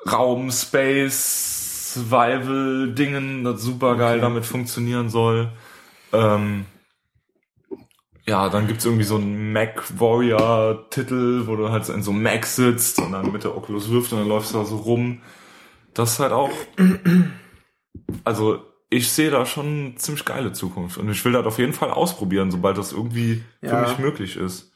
Raum, Space, Survival-Dingen, das super geil okay. damit funktionieren soll. Ähm, ja, dann gibt's irgendwie so einen Mac Warrior Titel, wo du halt in so einem Mac sitzt und dann mit der Oculus Rift und dann läufst du da so rum. Das ist halt auch, also ich sehe da schon eine ziemlich geile Zukunft und ich will das auf jeden Fall ausprobieren, sobald das irgendwie ja. für mich möglich ist.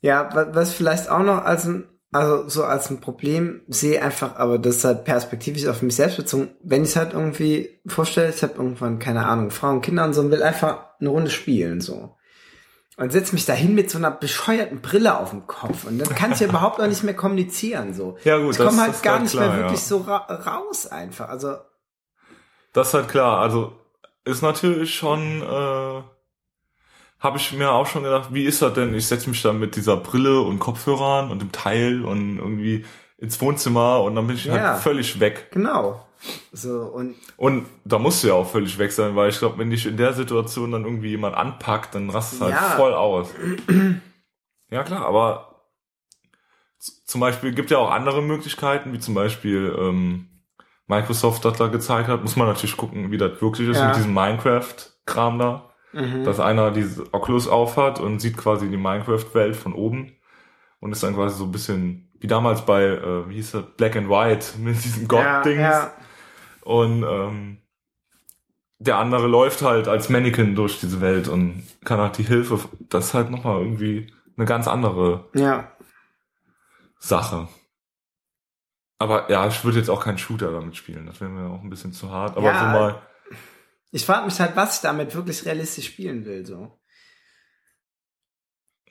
Ja, was vielleicht auch noch als ein also so als ein Problem sehe einfach, aber das ist halt perspektivisch auf mich selbst bezogen, wenn ich halt irgendwie vorstelle, ich habe irgendwann, keine Ahnung, Frauen, Kinder und so und will einfach eine Runde spielen, so. Und setze mich dahin mit so einer bescheuerten Brille auf dem Kopf und dann kann ich ja überhaupt noch nicht mehr kommunizieren, so. Ja gut, ich komme halt gar nicht klar, mehr wirklich ja. so ra raus einfach, also. Das ist halt klar, also ist natürlich schon, äh habe ich mir auch schon gedacht, wie ist das denn? Ich setze mich dann mit dieser Brille und Kopfhörern und dem Teil und irgendwie ins Wohnzimmer und dann bin ich halt ja, halt völlig weg. Genau. So, und, und da musst du ja auch völlig weg sein, weil ich glaube, wenn dich in der Situation dann irgendwie jemand anpackt, dann rastet halt ja. voll aus. ja klar, aber zum Beispiel gibt ja auch andere Möglichkeiten, wie zum Beispiel ähm, Microsoft das da gezeigt hat, muss man natürlich gucken, wie das wirklich ist ja. mit diesem Minecraft-Kram da. Mhm. Dass einer diese Oculus aufhat und sieht quasi die Minecraft-Welt von oben und ist dann quasi so ein bisschen wie damals bei, äh, wie hieß das, Black and White mit diesen God-Dings. Ja, ja. Und ähm, der andere läuft halt als Mannequin durch diese Welt und kann halt die Hilfe, das ist halt nochmal irgendwie eine ganz andere ja. Sache. Aber ja, ich würde jetzt auch keinen Shooter damit spielen, das wäre mir auch ein bisschen zu hart. Aber ja, so mal ich frage mich halt, was ich damit wirklich realistisch spielen will, so.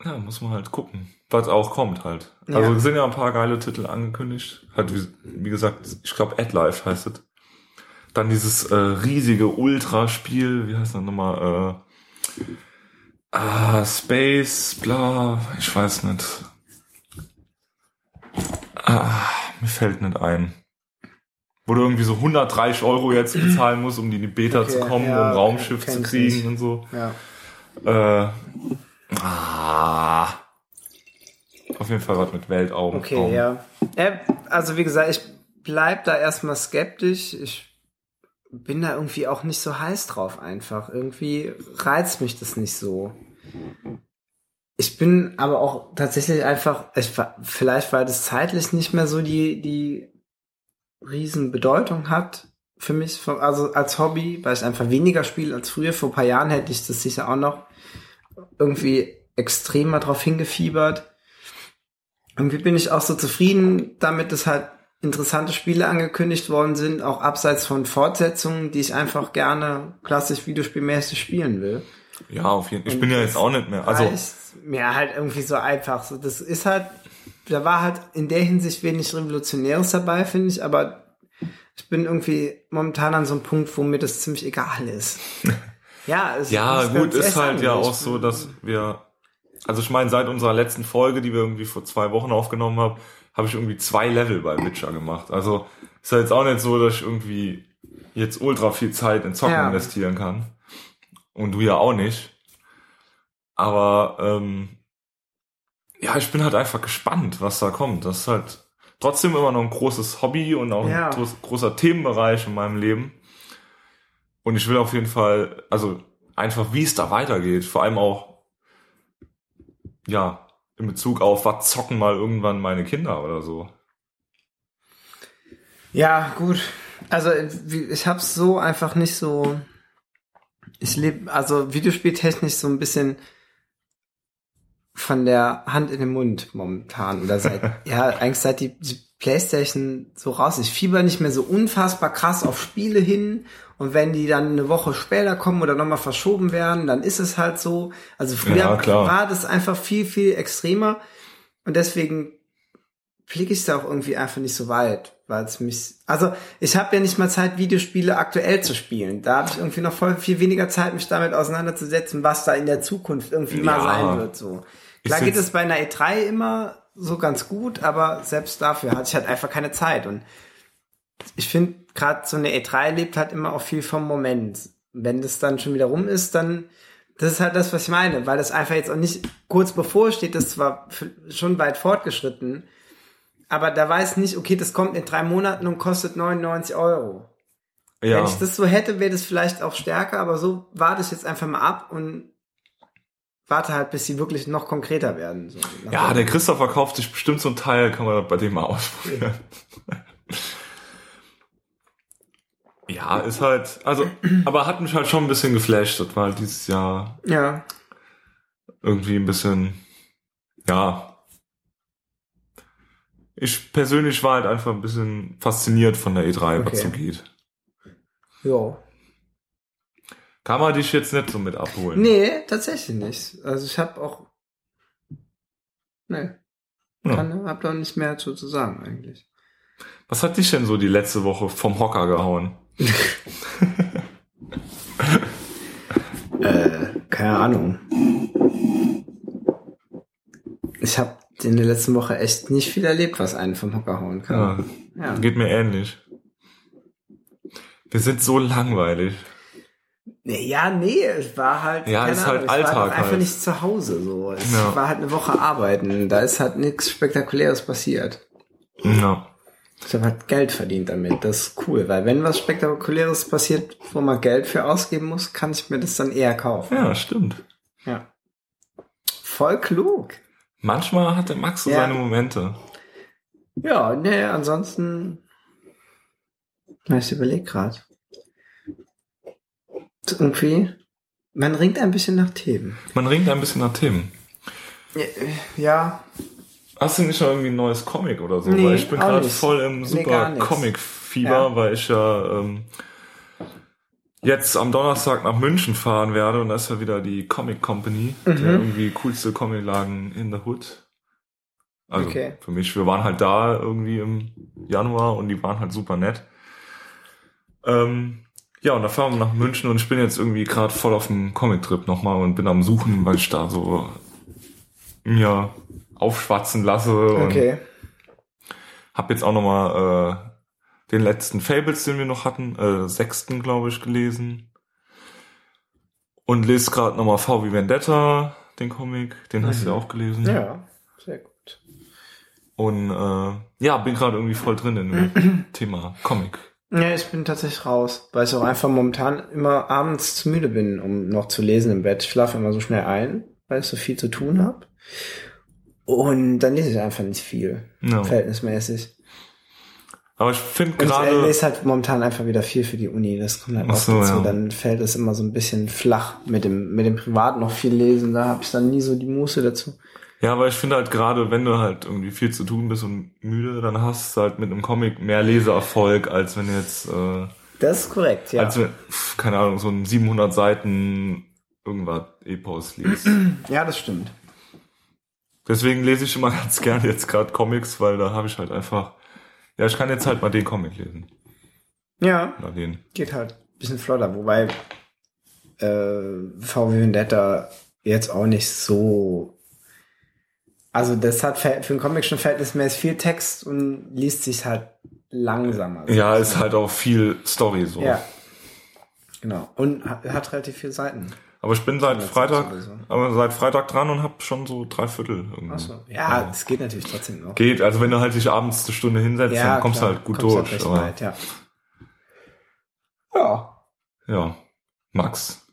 Ja, muss man halt gucken, was auch kommt halt. Ja. Also sind ja ein paar geile Titel angekündigt. Halt, wie, wie gesagt, ich glaube AdLife heißt es. Dann dieses äh, riesige Ultra-Spiel, wie heißt das nochmal? Äh, ah, Space, bla, ich weiß nicht. Ah, mir fällt nicht ein wo du irgendwie so 130 Euro jetzt bezahlen musst, um die Beta okay, zu kommen, ja, um Raumschiff zu kriegen und so. Ja. Äh, ah, auf jeden Fall was mit Weltaugen. Okay, Raum. ja. Also wie gesagt, ich bleib da erstmal skeptisch. Ich bin da irgendwie auch nicht so heiß drauf einfach. Irgendwie reizt mich das nicht so. Ich bin aber auch tatsächlich einfach, ich, vielleicht war das zeitlich nicht mehr so die, die riesen Bedeutung hat für mich, also als Hobby, weil ich einfach weniger spiele als früher. Vor ein paar Jahren hätte ich das sicher auch noch irgendwie extremer drauf hingefiebert. Irgendwie bin ich auch so zufrieden damit, dass halt interessante Spiele angekündigt worden sind, auch abseits von Fortsetzungen, die ich einfach gerne klassisch videospielmäßig spielen will. Ja, auf jeden Fall. Ich bin ja jetzt auch nicht mehr. Also mir halt irgendwie so einfach. So, das ist halt da war halt in der Hinsicht wenig Revolutionäres dabei, finde ich, aber ich bin irgendwie momentan an so einem Punkt, wo mir das ziemlich egal ist. Ja, es Ja, gut, ist halt ja an. auch so, dass wir, also ich meine, seit unserer letzten Folge, die wir irgendwie vor zwei Wochen aufgenommen haben, habe ich irgendwie zwei Level bei Witcher gemacht. Also ist ja jetzt auch nicht so, dass ich irgendwie jetzt ultra viel Zeit in Zocken Ja. investieren kann. Und du ja auch nicht. Aber ähm, ja, ich bin halt einfach gespannt, was da kommt. Das ist halt trotzdem immer noch ein großes Hobby und auch Ja. ein groß, großer Themenbereich in meinem Leben. Und ich will auf jeden Fall, also einfach, wie es da weitergeht, vor allem auch, ja, in Bezug auf, was zocken mal irgendwann meine Kinder oder so. Ja, gut. Also ich hab's so einfach nicht so. Ich lebe, also Videospieltechnisch so ein bisschen von der Hand in den Mund momentan. Oder seit, ja, eigentlich seit die, die Playstation so raus. Ich fieber nicht mehr so unfassbar krass auf Spiele hin. Und wenn die dann eine Woche später kommen oder nochmal verschoben werden, dann ist es halt so. Also früher Ja, war das einfach viel, viel extremer. Und deswegen fliege ich da auch irgendwie einfach nicht so weit, weil es mich, also ich habe ja nicht mal Zeit, Videospiele aktuell zu spielen. Da habe ich irgendwie noch voll viel weniger Zeit, mich damit auseinanderzusetzen, was da in der Zukunft irgendwie mal Ja. sein wird. So klar Ist geht es bei einer E3 immer so ganz gut, aber selbst dafür hatte ich halt einfach keine Zeit. Und ich finde, gerade so eine E3 lebt halt immer auch viel vom Moment. Wenn das dann schon wieder rum ist, dann das ist halt das, was ich meine, weil das einfach jetzt auch nicht kurz bevor steht, das zwar f- schon weit fortgeschritten, aber da weiß nicht, okay, das kommt in drei Monaten und kostet 99 Euro. Ja, Wenn ich das so hätte, wäre das vielleicht auch stärker, aber so warte ich jetzt einfach mal ab und warte halt, bis sie wirklich noch konkreter werden. So. ja der Christopher kauft sich bestimmt so ein Teil, kann man bei dem mal ausprobieren. Ja, ist halt, also, aber hat mich halt schon ein bisschen geflasht. Das war halt dieses Jahr ja, irgendwie ein bisschen, ja. Ich persönlich war halt einfach ein bisschen fasziniert von der E3, was Okay. so geht. ja. Kann man dich jetzt nicht so mit abholen? Nee, tatsächlich nicht. Also ich habe auch, nee, Ja. kann, hab da nicht mehr zu, zu sagen eigentlich. Was hat dich denn so die letzte Woche vom Hocker gehauen? Äh, keine Ahnung. Ich habe in der letzten Woche echt nicht viel erlebt, was einen vom Hocker hauen kann. Ja, Ja. geht mir ähnlich. Wir sind so langweilig. Nee, ja, nee, es war halt. Ja, keine ist halt Ahnung, ich war Alltag doch einfach halt. nicht zu Hause so. Es Ja. war halt eine Woche arbeiten. Da ist halt nichts Spektakuläres passiert. Ja. Ich habe halt Geld verdient damit. Das ist cool, weil wenn was Spektakuläres passiert, wo man Geld für ausgeben muss, kann ich mir das dann eher kaufen. Ja, stimmt. Ja. Voll klug. Manchmal hat der Max so Ja. seine Momente. Ja, nee, ansonsten. Ich überlege gerade. Irgendwie. Man ringt ein bisschen nach Themen. Man ringt ein bisschen nach Themen. Ja, Hast du nicht noch irgendwie ein neues Comic oder so? Nee, weil ich bin gerade voll im Nee, super nichts. Comic-Fieber, Ja. weil ich ja ähm, jetzt am Donnerstag nach München fahren werde und da ist ja wieder die Comic Company, Mhm. der irgendwie coolste Comicladen in the Hood. Also Okay. für mich, wir waren halt da irgendwie im Januar und die waren halt super nett. Ähm, ja, und da fahren wir nach München und ich bin jetzt irgendwie gerade voll auf dem Comic-Trip nochmal und bin am Suchen, weil ich da so mir aufschwatzen lasse und okay. hab jetzt auch nochmal äh, den letzten Fables, den wir noch hatten, äh, sechsten, glaube ich, gelesen. Und lese gerade nochmal V wie Vendetta, den Comic, den hast du ja auch gelesen. Ja, sehr gut. Und äh, ja, bin gerade irgendwie voll drin in dem Thema Comic. Ja, ich bin tatsächlich raus, weil ich auch einfach momentan immer abends zu müde bin, um noch zu lesen im Bett. Ich schlafe immer so schnell ein, weil ich so viel zu tun habe. Und dann lese ich einfach nicht viel, Ja. verhältnismäßig. Aber ich finde gerade, lese halt momentan einfach wieder viel für die Uni. Das kommt halt auch so, dazu. ja. Dann fällt es immer so ein bisschen flach mit dem, mit dem Privat noch viel lesen. Da habe ich dann nie so die Muße dazu. ja, aber ich finde halt gerade, wenn du halt irgendwie viel zu tun bist und müde, dann hast du halt mit einem Comic mehr Leseerfolg, als wenn jetzt, äh, Das ist korrekt, ja. als wenn, keine Ahnung, so ein 700 Seiten irgendwas Epos liest. ja, das stimmt. Deswegen lese ich immer ganz gern jetzt gerade Comics, weil da habe ich halt einfach, ja, ich kann jetzt halt mal den Comic lesen. Ja, Oder den. geht halt ein bisschen flotter. Wobei, äh, VW Vendetta jetzt auch nicht so. Also das hat für einen Comic schon verhältnismäßig viel Text und liest sich halt langsamer. Ja, ist halt auch viel Story so. Ja. Genau. Und hat, hat relativ viele Seiten. Aber ich bin seit Ja, Freitag, aber seit Freitag dran und hab schon so drei Viertel irgendwie. Achso. Ja, das geht natürlich trotzdem noch. Geht, also wenn du halt dich abends eine Stunde hinsetzt, dann kommst klar, du halt gut kommst durch. recht aber, weit, ja. ja. ja. Max,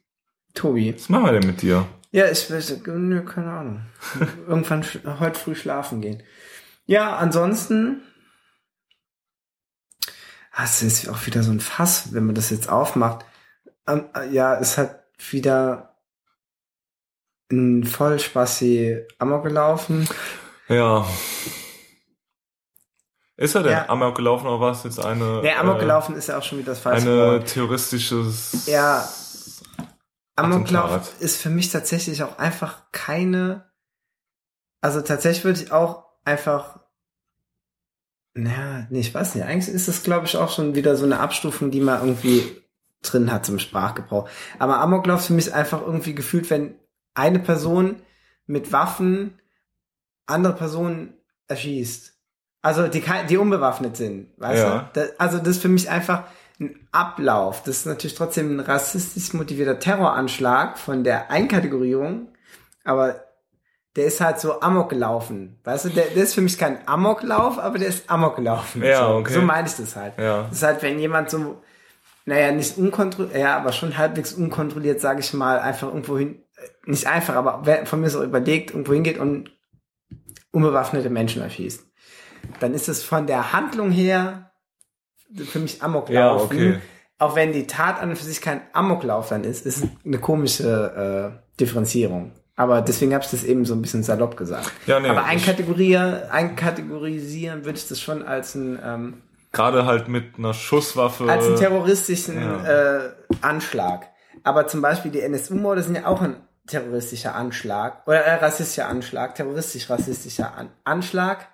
Tobi. was machen wir denn mit dir? Ja, ich weiß, nö, keine Ahnung. Irgendwann heute früh schlafen gehen. Ja, ansonsten. Ah, Es ist auch wieder so ein Fass, wenn man das jetzt aufmacht. Ähm, äh, ja, es hat wieder ein Vollspassi Amok gelaufen. Ja. Ist er denn Ja. Amok gelaufen oder war es jetzt eine, Der Amok äh, gelaufen ist ja auch schon wieder das falsche eine Wort. terroristisches Ja. Amoklauf Attentat. ist für mich tatsächlich auch einfach keine. Also tatsächlich würde ich auch einfach. Naja, nee, ich weiß nicht. Eigentlich ist es, glaube ich, auch schon wieder so eine Abstufung, die man irgendwie drin hat zum Sprachgebrauch. Aber Amoklauf ist für mich einfach irgendwie gefühlt, wenn eine Person mit Waffen andere Personen erschießt. Also die, die unbewaffnet sind, weißt Ja. du? Das, also das ist für mich einfach ein Ablauf. Das ist natürlich trotzdem ein rassistisch motivierter Terroranschlag von der Einkategorierung, aber der ist halt so Amok gelaufen. Weißt du, der, der ist für mich kein Amoklauf, aber der ist Amok gelaufen. Ja, so, okay. so meine ich das halt. Ja. Das ist halt, wenn jemand so, naja, nicht unkontrolliert, ja, aber schon halbwegs unkontrolliert, sage ich mal, einfach irgendwo hin, äh, nicht einfach, aber von mir so überlegt, irgendwo hingeht und unbewaffnete Menschen erschießt. Dann ist es von der Handlung her für mich Amoklauf. Ja, okay. Auch wenn die Tat an und für sich kein Amoklauf dann ist, ist es eine komische äh, Differenzierung. Aber deswegen habe ich das eben so ein bisschen salopp gesagt. Ja, nee, Aber einkategorieren, einkategorisieren würde ich das schon als ein ähm, Gerade halt mit einer Schusswaffe. als einen terroristischen ja. äh, Anschlag. Aber zum Beispiel die NSU-Morde sind ja auch ein terroristischer Anschlag oder äh, rassistischer Anschlag, terroristisch-rassistischer An Anschlag,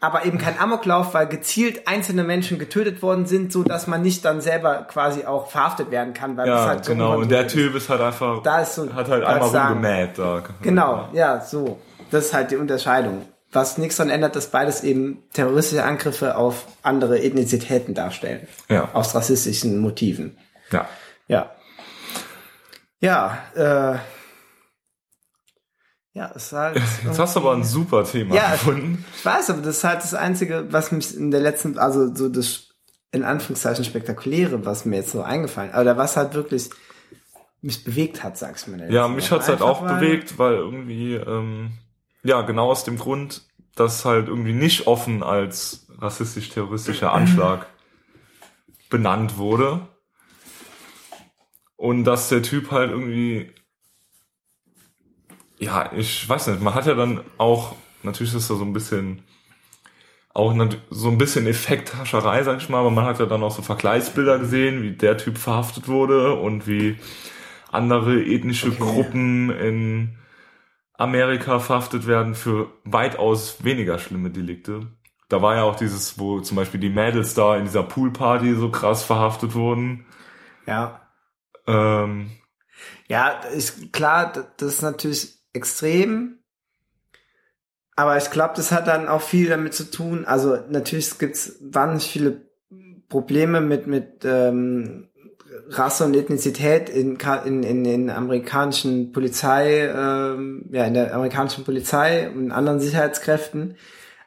aber eben kein Amoklauf, weil gezielt einzelne Menschen getötet worden sind, so dass man nicht dann selber quasi auch verhaftet werden kann, weil das ja, halt genau. Und der Typ ist halt einfach, Da ist so- hat halt einmal sagen- rumgemäht da. Genau, ja, so. Das ist halt die Unterscheidung. Was nichts daran ändert, dass beides eben terroristische Angriffe auf andere Ethnizitäten darstellen. Ja. Aus rassistischen Motiven. Ja. Ja. Ja, äh. Ja, es ist halt. Jetzt hast du aber ein super Thema Ja. gefunden. Ich weiß, aber das ist halt das Einzige, was mich in der letzten, also so das in Anführungszeichen spektakuläre, was mir jetzt so eingefallen, oder was halt wirklich mich bewegt hat, sag's mir. in der Ja, mich Woche. hat's halt auch bewegt, weil irgendwie, ähm, ja, genau aus dem Grund, dass halt irgendwie nicht offen als rassistisch-terroristischer Anschlag benannt wurde. Und dass der Typ halt irgendwie, ja, ich weiß nicht, man hat ja dann auch, natürlich ist da so ein bisschen, auch so ein bisschen Effekthascherei, sag ich mal, aber man hat ja dann auch so Vergleichsbilder gesehen, wie der Typ verhaftet wurde und wie andere ethnische Okay. Gruppen in Amerika verhaftet werden für weitaus weniger schlimme Delikte. Da war ja auch dieses, wo zum Beispiel die Mädels da in dieser Poolparty so krass verhaftet wurden. Ja. Ähm, Ja, ist klar, das ist natürlich extrem. Aber ich glaube, das hat dann auch viel damit zu tun. Also natürlich gibt's wahnsinnig viele Probleme mit mit ähm, Rasse und Ethnizität in in in in amerikanischen Polizei, ähm, ja in der amerikanischen Polizei und anderen Sicherheitskräften.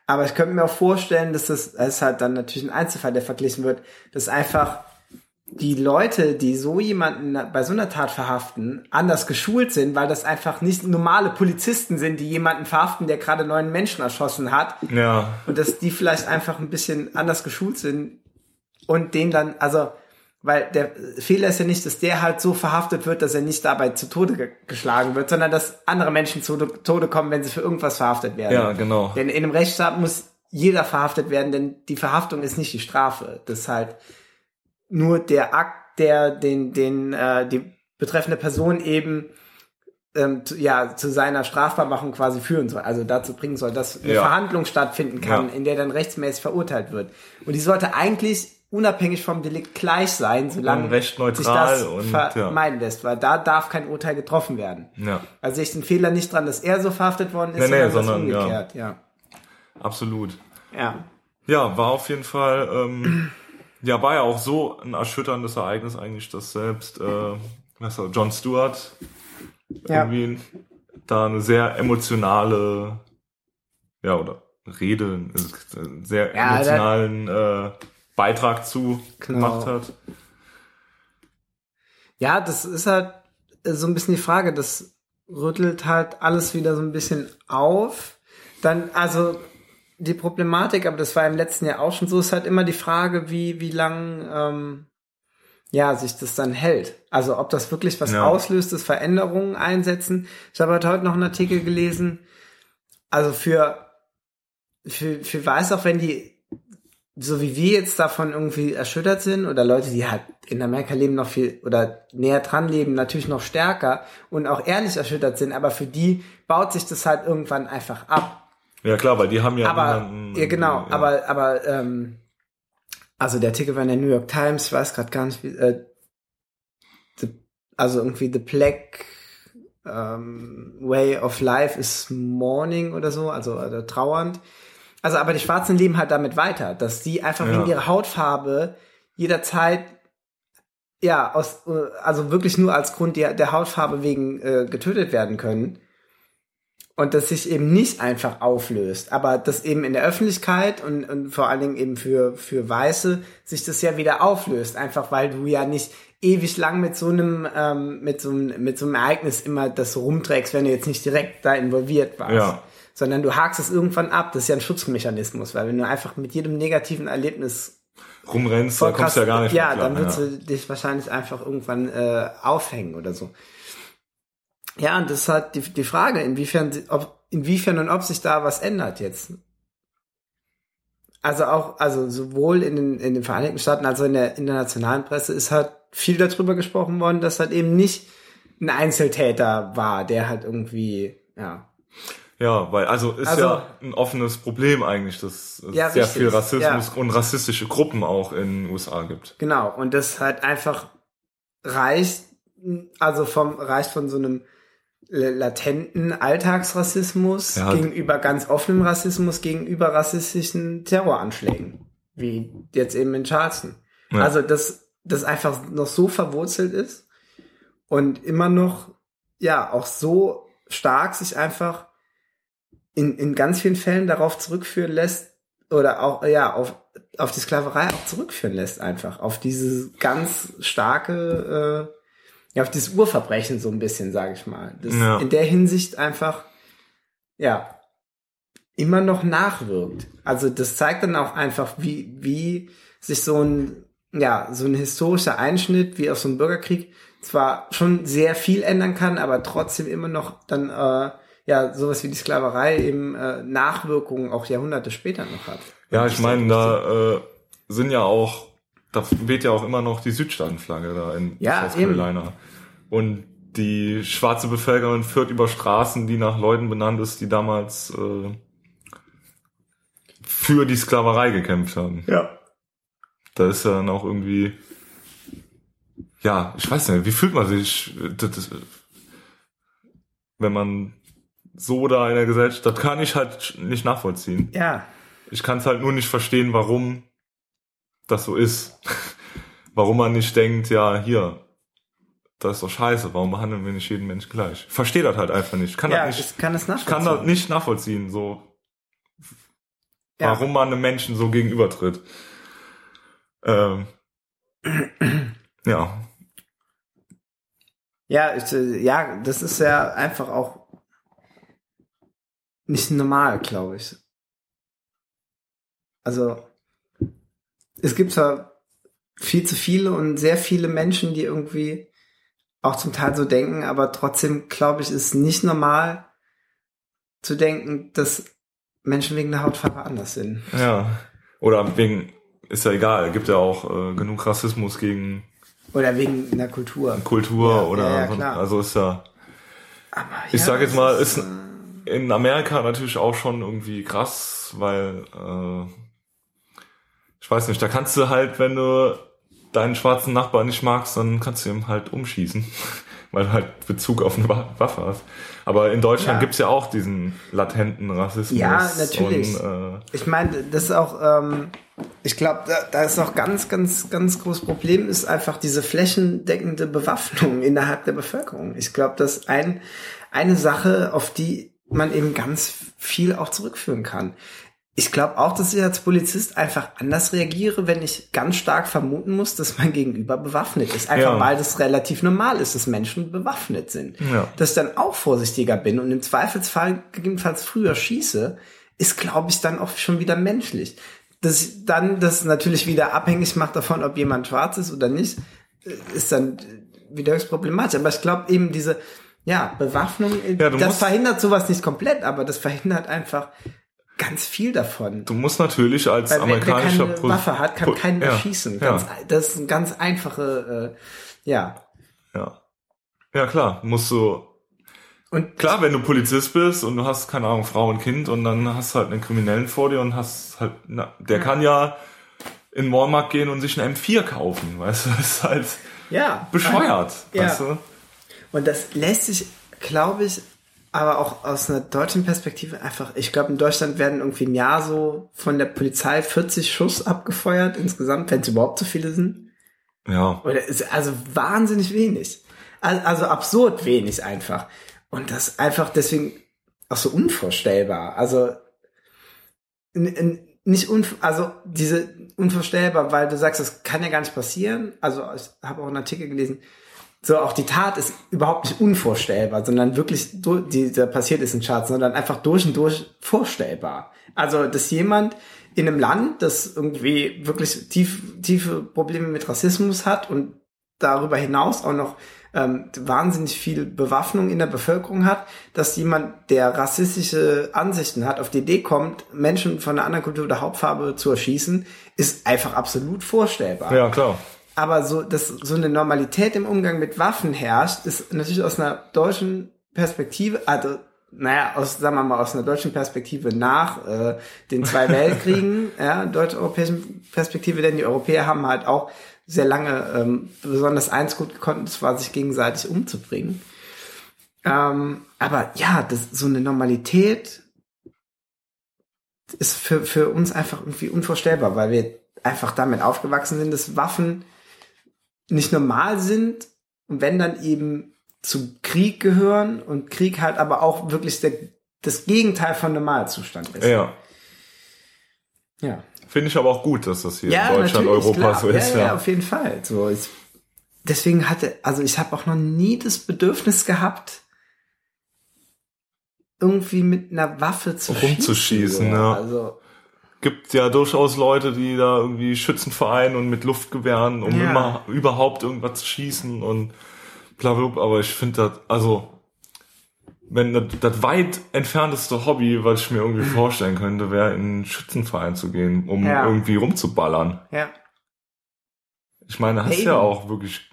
Aber ich könnte mir auch vorstellen, dass das, das ist halt dann natürlich ein Einzelfall, der verglichen wird, dass einfach die Leute, die so jemanden bei so einer Tat verhaften, anders geschult sind, weil das einfach nicht normale Polizisten sind, die jemanden verhaften, der gerade neun Menschen erschossen hat. ja, Und dass die vielleicht einfach ein bisschen anders geschult sind und den dann, also, weil der Fehler ist ja nicht, dass der halt so verhaftet wird, dass er nicht dabei zu Tode ge geschlagen wird, sondern dass andere Menschen zu Tode kommen, wenn sie für irgendwas verhaftet werden. ja, genau. Denn in einem Rechtsstaat muss jeder verhaftet werden, denn die Verhaftung ist nicht die Strafe. Das ist halt nur der Akt, der den, den, äh, die betreffende Person eben ähm, zu, ja, zu seiner Strafbarmachung quasi führen soll, also dazu bringen soll, dass eine Ja. Verhandlung stattfinden kann, Ja. in der dann rechtsmäßig verurteilt wird. Und die sollte eigentlich unabhängig vom Delikt gleich sein, solange sich das und, vermeiden lässt, weil da darf kein Urteil getroffen werden. Ja, Also ich den Fehler nicht dran, dass er so verhaftet worden ist, Nee, nee, sondern, sondern, das umgekehrt. Ja. absolut. ja. Ja, war auf jeden Fall, ähm, ja, war ja auch so ein erschütterndes Ereignis eigentlich, dass selbst, äh, was war, John Stewart Ja. irgendwie da eine sehr emotionale, ja, oder Rede, äh, sehr Ja, emotionalen äh, Beitrag zu Genau. gemacht hat. Ja, das ist halt äh, so ein bisschen die Frage, das rüttelt halt alles wieder so ein bisschen auf. Dann, also die Problematik, aber das war im letzten Jahr auch schon so, ist halt immer die Frage, wie, wie lang ähm, ja, sich das dann hält. Also ob das wirklich was Ja. auslöst, dass Veränderungen einsetzen. Ich habe halt heute noch einen Artikel gelesen, also für, für, für weiß auch, wenn die so wie wir jetzt davon irgendwie erschüttert sind oder Leute, die halt in Amerika leben noch viel oder näher dran leben, natürlich noch stärker und auch ehrlich erschüttert sind, aber für die baut sich das halt irgendwann einfach ab. Ja klar, weil die haben ja aber ja genau, ja. aber aber ähm, also der Artikel war in der New York Times, ich weiß gerade gar nicht, wie, äh, the, also irgendwie the Black ähm, Way of Life is Mourning oder so, also, also trauernd. Also, aber die Schwarzen leben halt damit weiter, dass die einfach Ja. wegen ihrer Hautfarbe jederzeit ja aus äh, also wirklich nur als Grund der, der Hautfarbe wegen äh, getötet werden können und das sich eben nicht einfach auflöst, aber das eben in der Öffentlichkeit und, und vor allen Dingen eben für für Weiße sich das ja wieder auflöst, einfach weil du ja nicht ewig lang mit so einem ähm, mit so einem mit so einem Ereignis immer das rumträgst, wenn du jetzt nicht direkt da involviert warst Ja. Sondern du hakst es irgendwann ab. Das ist ja ein Schutzmechanismus, weil wenn du einfach mit jedem negativen Erlebnis rumrennst, da voll kommst du ja gar nicht ja, klar, dann würdest du dich wahrscheinlich einfach irgendwann äh, aufhängen oder so. Ja, und das ist halt die, die Frage, inwiefern, ob, inwiefern und ob sich da was ändert jetzt. Also auch, also sowohl in den, in den Vereinigten Staaten als auch in der internationalen Presse ist halt viel darüber gesprochen worden, dass halt eben nicht ein Einzeltäter war, der halt irgendwie, ja, Ja, weil also ist Also- ja ein offenes Problem eigentlich, dass es Ja, sehr richtig, viel Rassismus ja. und rassistische Gruppen auch in den USA gibt. Genau, und das halt einfach reicht, also vom, reicht von so einem latenten Alltagsrassismus Ja. gegenüber ganz offenem Rassismus gegenüber rassistischen Terroranschlägen. Wie jetzt eben in Charleston. Also, dass das einfach noch so verwurzelt ist und immer noch, ja, auch so stark sich einfach in, in ganz vielen Fällen darauf zurückführen lässt oder auch, ja, auf, auf die Sklaverei auch zurückführen lässt einfach. Auf dieses ganz starke, äh, ja, auf dieses Urverbrechen so ein bisschen, sage ich mal. Das Ja. in der Hinsicht einfach, ja, immer noch nachwirkt. Also das zeigt dann auch einfach, wie, wie sich so ein, ja, so ein historischer Einschnitt, wie auch so ein Bürgerkrieg, zwar schon sehr viel ändern kann, aber trotzdem immer noch dann, äh, ja, sowas wie die Sklaverei eben äh, Nachwirkungen auch Jahrhunderte später noch hat. Ja, ich meine, da äh, sind ja auch, da weht ja auch immer noch die Südstaatenflagge da in Ja, South eben. Carolina. Und die schwarze Bevölkerung führt über Straßen, die nach Leuten benannt ist, die damals äh, für die Sklaverei gekämpft haben. Ja. Da ist ja dann auch irgendwie, ja, ich weiß nicht, wie fühlt man sich, das, das, wenn man so da in der Gesellschaft, das kann ich halt nicht nachvollziehen. Ja, Ich kann es halt nur nicht verstehen, warum das so ist. warum man nicht denkt, ja, hier, das ist doch scheiße, warum behandeln wir nicht jeden Mensch gleich? Ich verstehe das halt einfach nicht. Ich kann ja, das nicht, ich kann das ich kann nachvollziehen. das nicht nachvollziehen, so, Ja. warum man einem Menschen so gegenübertritt. Ähm, ja, Ja, ich, äh, ja, das ist ja einfach auch nicht normal, glaube ich. Also, es gibt zwar viel zu viele und sehr viele Menschen, die irgendwie auch zum Teil so denken, aber trotzdem, glaube ich, ist nicht normal zu denken, dass Menschen wegen der Hautfarbe anders sind. ja. Oder wegen, ist ja egal, gibt ja auch äh, genug Rassismus gegen Oder wegen der Kultur. Kultur Ja, oder, ja, ja, also ist ja, Aber Ich ja, sag jetzt mal, ist, ist- in Amerika natürlich auch schon irgendwie krass, weil äh, ich weiß nicht, da kannst du halt, wenn du deinen schwarzen Nachbarn nicht magst, dann kannst du ihm halt umschießen, weil du halt Bezug auf eine Wa- Waffe hast. Aber in Deutschland Ja. gibt's ja auch diesen latenten Rassismus. Ja, natürlich. Und, äh, Ich meine, das ist auch, ähm, ich glaube, da, da ist auch ganz, ganz, ganz großes Problem, ist einfach diese flächendeckende Bewaffnung innerhalb der Bevölkerung. Ich glaube, das ist ein, eine Sache, auf die man eben ganz viel auch zurückführen kann. Ich glaube auch, dass ich als Polizist einfach anders reagiere, wenn ich ganz stark vermuten muss, dass mein Gegenüber bewaffnet ist. Einfach Ja. weil das relativ normal ist, dass Menschen bewaffnet sind. Ja. Dass ich dann auch vorsichtiger bin und im Zweifelsfall gegebenenfalls früher schieße, ist, glaube ich, dann auch schon wieder menschlich. Dass ich dann das natürlich wieder abhängig macht davon, ob jemand schwarz ist oder nicht, äh, ist dann äh, wieder höchst problematisch. Aber ich glaube eben diese, ja, Bewaffnung, äh, Ja, das verhindert sowas nicht komplett, aber das verhindert einfach ganz viel davon. du musst natürlich als Weil wer, wer amerikanischer keine Waffe hat, kann keinen ja, erschießen. Ja, Ganz, Das ist eine ganz einfache, äh, ja. ja. ja, klar, musst du Und Klar, wenn du Polizist bist und du hast, keine Ahnung, Frau und Kind und dann hast du halt einen Kriminellen vor dir und hast halt, na, der kann ja in Walmart gehen und sich einen M4 kaufen, weißt du, das ist halt ja, bescheuert, Ja. weißt du? Und das lässt sich, glaube ich, aber auch aus einer deutschen Perspektive einfach, ich glaube, in Deutschland werden irgendwie im Jahr so von der Polizei 40 Schuss abgefeuert insgesamt, wenn es überhaupt so viele sind. Ja, Oder ist also wahnsinnig wenig. Also, absurd wenig einfach. Und das einfach deswegen auch so unvorstellbar. Also nicht unv also diese unvorstellbar, weil du sagst, das kann ja gar nicht passieren. Also ich habe auch einen Artikel gelesen. So auch die Tat ist überhaupt nicht unvorstellbar, sondern wirklich die da passiert ist in Charts, sondern einfach durch und durch vorstellbar. Also dass jemand in einem Land, das irgendwie wirklich tief, tiefe Probleme mit Rassismus hat und darüber hinaus auch noch ähm, wahnsinnig viel Bewaffnung in der Bevölkerung hat, dass jemand, der rassistische Ansichten hat, auf die Idee kommt, Menschen von einer anderen Kultur oder Hauptfarbe zu erschießen, ist einfach absolut vorstellbar. ja, klar. Aber so, dass so eine Normalität im Umgang mit Waffen herrscht, ist natürlich aus einer deutschen Perspektive, also naja, aus, sagen wir mal, aus einer deutschen Perspektive nach äh, den zwei Weltkriegen, ja, deutsch-europäischen Perspektive, denn die Europäer haben halt auch sehr lange ähm, besonders eins gut gekonnt, das war sich gegenseitig umzubringen. Ähm, aber ja, das, so eine Normalität ist für, für uns einfach irgendwie unvorstellbar, weil wir einfach damit aufgewachsen sind, dass Waffen nicht normal sind und wenn dann eben zu Krieg gehören und Krieg halt aber auch wirklich der, das Gegenteil von Normalzustand ist. Ja. ja. Finde ich aber auch gut, dass das hier in Deutschland, Europa klar. so ist. Ja, Ja, ja, auf jeden Fall. So, ich, deswegen hatte, also ich habe auch noch nie das Bedürfnis gehabt, irgendwie mit einer Waffe zu Rumzuschießen, schießen. ja. Also, Gibt ja durchaus Leute, die da irgendwie Schützenverein und mit Luftgewehren, um Ja. immer überhaupt irgendwas zu schießen und bla bla, bla. aber ich finde das, also wenn das, das weit entfernteste Hobby, was ich mir irgendwie vorstellen könnte, wäre in einen Schützenverein zu gehen, um Ja. irgendwie rumzuballern. ja. Ich meine, hast Ja, ja auch wirklich,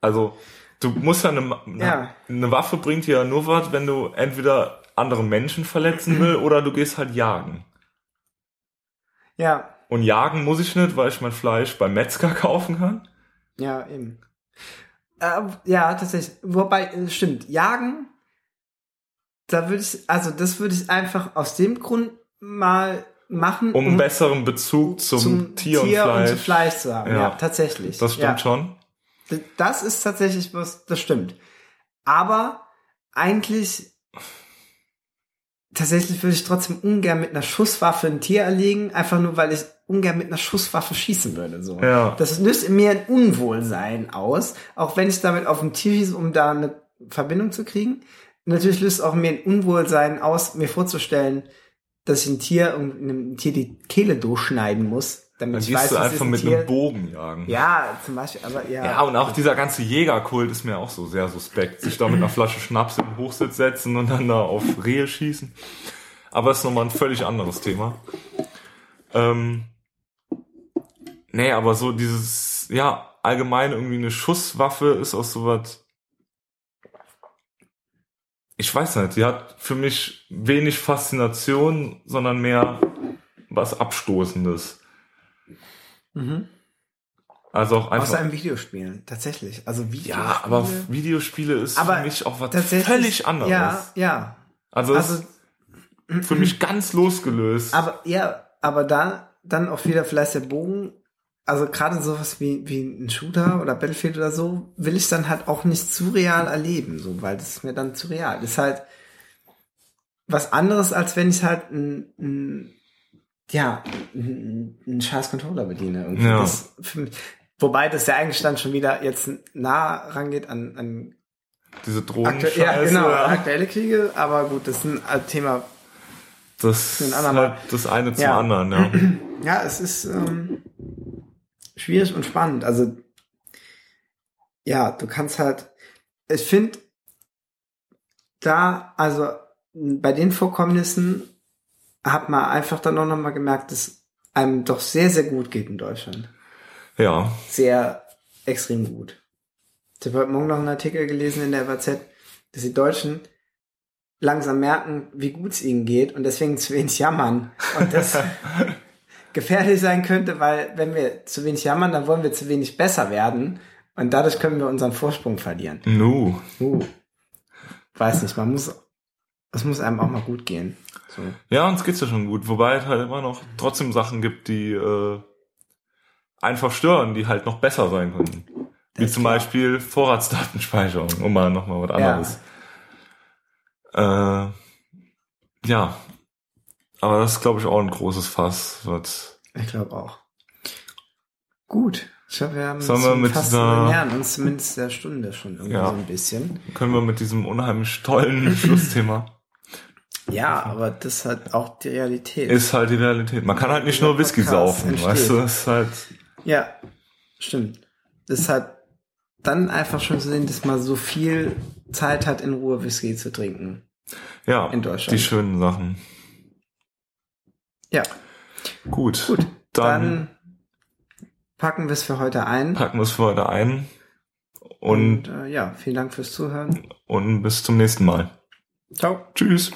also du musst ja eine, eine, Ja. eine Waffe bringt dir ja nur was, wenn du entweder andere Menschen verletzen will oder du gehst halt jagen. Ja, Und jagen muss ich nicht, weil ich mein Fleisch beim Metzger kaufen kann. ja, eben. Äh, ja, tatsächlich. Wobei, äh, stimmt, jagen, da würde ich, also das würde ich einfach aus dem Grund mal machen, Um einen besseren Bezug zum, Tier, und Fleisch. zu Fleisch zu haben. Ja, Ja. tatsächlich. Das stimmt ja. schon. Das ist tatsächlich was, das stimmt. Aber eigentlich, tatsächlich würde ich trotzdem ungern mit einer Schusswaffe ein Tier erlegen, einfach nur weil ich ungern mit einer Schusswaffe schießen würde, so. Ja. Das löst in mir ein Unwohlsein aus, auch wenn ich damit auf ein Tier schieße, um da eine Verbindung zu kriegen. Natürlich löst auch mir ein Unwohlsein aus, mir vorzustellen, dass ich ein Tier, einem Tier die Kehle durchschneiden muss, damit Dann ich gehst weiß, du einfach ein mit Tier. einem Bogen jagen. Ja, zum Beispiel, aber ja. Ja, und auch dieser ganze Jägerkult ist mir auch so sehr suspekt. Sich da mit einer Flasche Schnaps in den Hochsitz setzen und dann da auf Rehe schießen. Aber das ist nochmal ein völlig anderes Thema. Ähm, nee, aber so dieses, ja, allgemein irgendwie eine Schusswaffe ist auch sowas. Ich weiß nicht, die hat für mich wenig Faszination, sondern mehr was Abstoßendes. Mhm. Also auch einfach. Außer im Videospielen, tatsächlich. Also Videospiele. ja, aber Videospiele ist Aber für mich auch was völlig anderes. Ja, ja. Also, Also, ist für mich ganz losgelöst. aber ja, aber da dann auch wieder vielleicht der Bogen. Also gerade sowas wie, wie ein Shooter oder Battlefield oder so, will ich dann halt auch nicht zu real erleben, so, weil das ist mir dann zu real. Das ist halt was anderes, als wenn ich halt ein, ein ja, ein, scheiß Controller bediene. Irgendwie. Ja. Das mich, wobei das ja eigentlich dann schon wieder jetzt nah rangeht an, an Diese aktu Drohnen-Scheiße. ja, genau, ja. aktuelle Kriege, aber gut, das ist ein äh, Thema. Das ein halt das eine zum Ja. anderen, ja. Ja, es ist ähm, schwierig und spannend. Also, ja, du kannst halt, ich finde, da, also bei den Vorkommnissen hat man einfach dann auch nochmal gemerkt, dass einem doch sehr, sehr gut geht in Deutschland. Ja, Sehr extrem gut. Ich habe heute Morgen noch einen Artikel gelesen in der FAZ, dass die Deutschen langsam merken, wie gut es ihnen geht und deswegen zu wenig jammern. Und das gefährlich sein könnte, weil wenn wir zu wenig jammern, dann wollen wir zu wenig besser werden und dadurch können wir unseren Vorsprung verlieren. nu. Uh, weiß nicht, man muss, es muss einem auch mal gut gehen. So. Ja, uns geht's ja schon gut, wobei es halt immer noch trotzdem Sachen gibt, die äh, einfach stören, die halt noch besser sein können. Wie zum klar. Beispiel Vorratsdatenspeicherung, um mal nochmal was Ja. anderes. Äh, ja, aber das ist, glaube ich, auch ein großes Fass. Was Ich glaube auch. Gut. Ich glaube, wir haben Sollen wir mit fast dieser- nähern uns zumindest der Stunde schon irgendwie Ja. so ein bisschen. können wir mit diesem unheimlich tollen Schlussthema? Ja, aber das hat auch die Realität. Ist halt die Realität. Man kann halt nicht nur Whisky saufen, entsteht. weißt du? Das ist halt, Ja, stimmt. Das ist halt dann einfach schon zu sehen, dass man so viel Zeit hat, in Ruhe Whisky zu trinken. ja, In Deutschland. die schönen Sachen. Ja, Gut, gut. dann, Dann, packen wir es für heute ein. packen wir es für heute ein und, äh, ja, vielen Dank fürs Zuhören. und bis zum nächsten Mal. Ciao. Tschüss.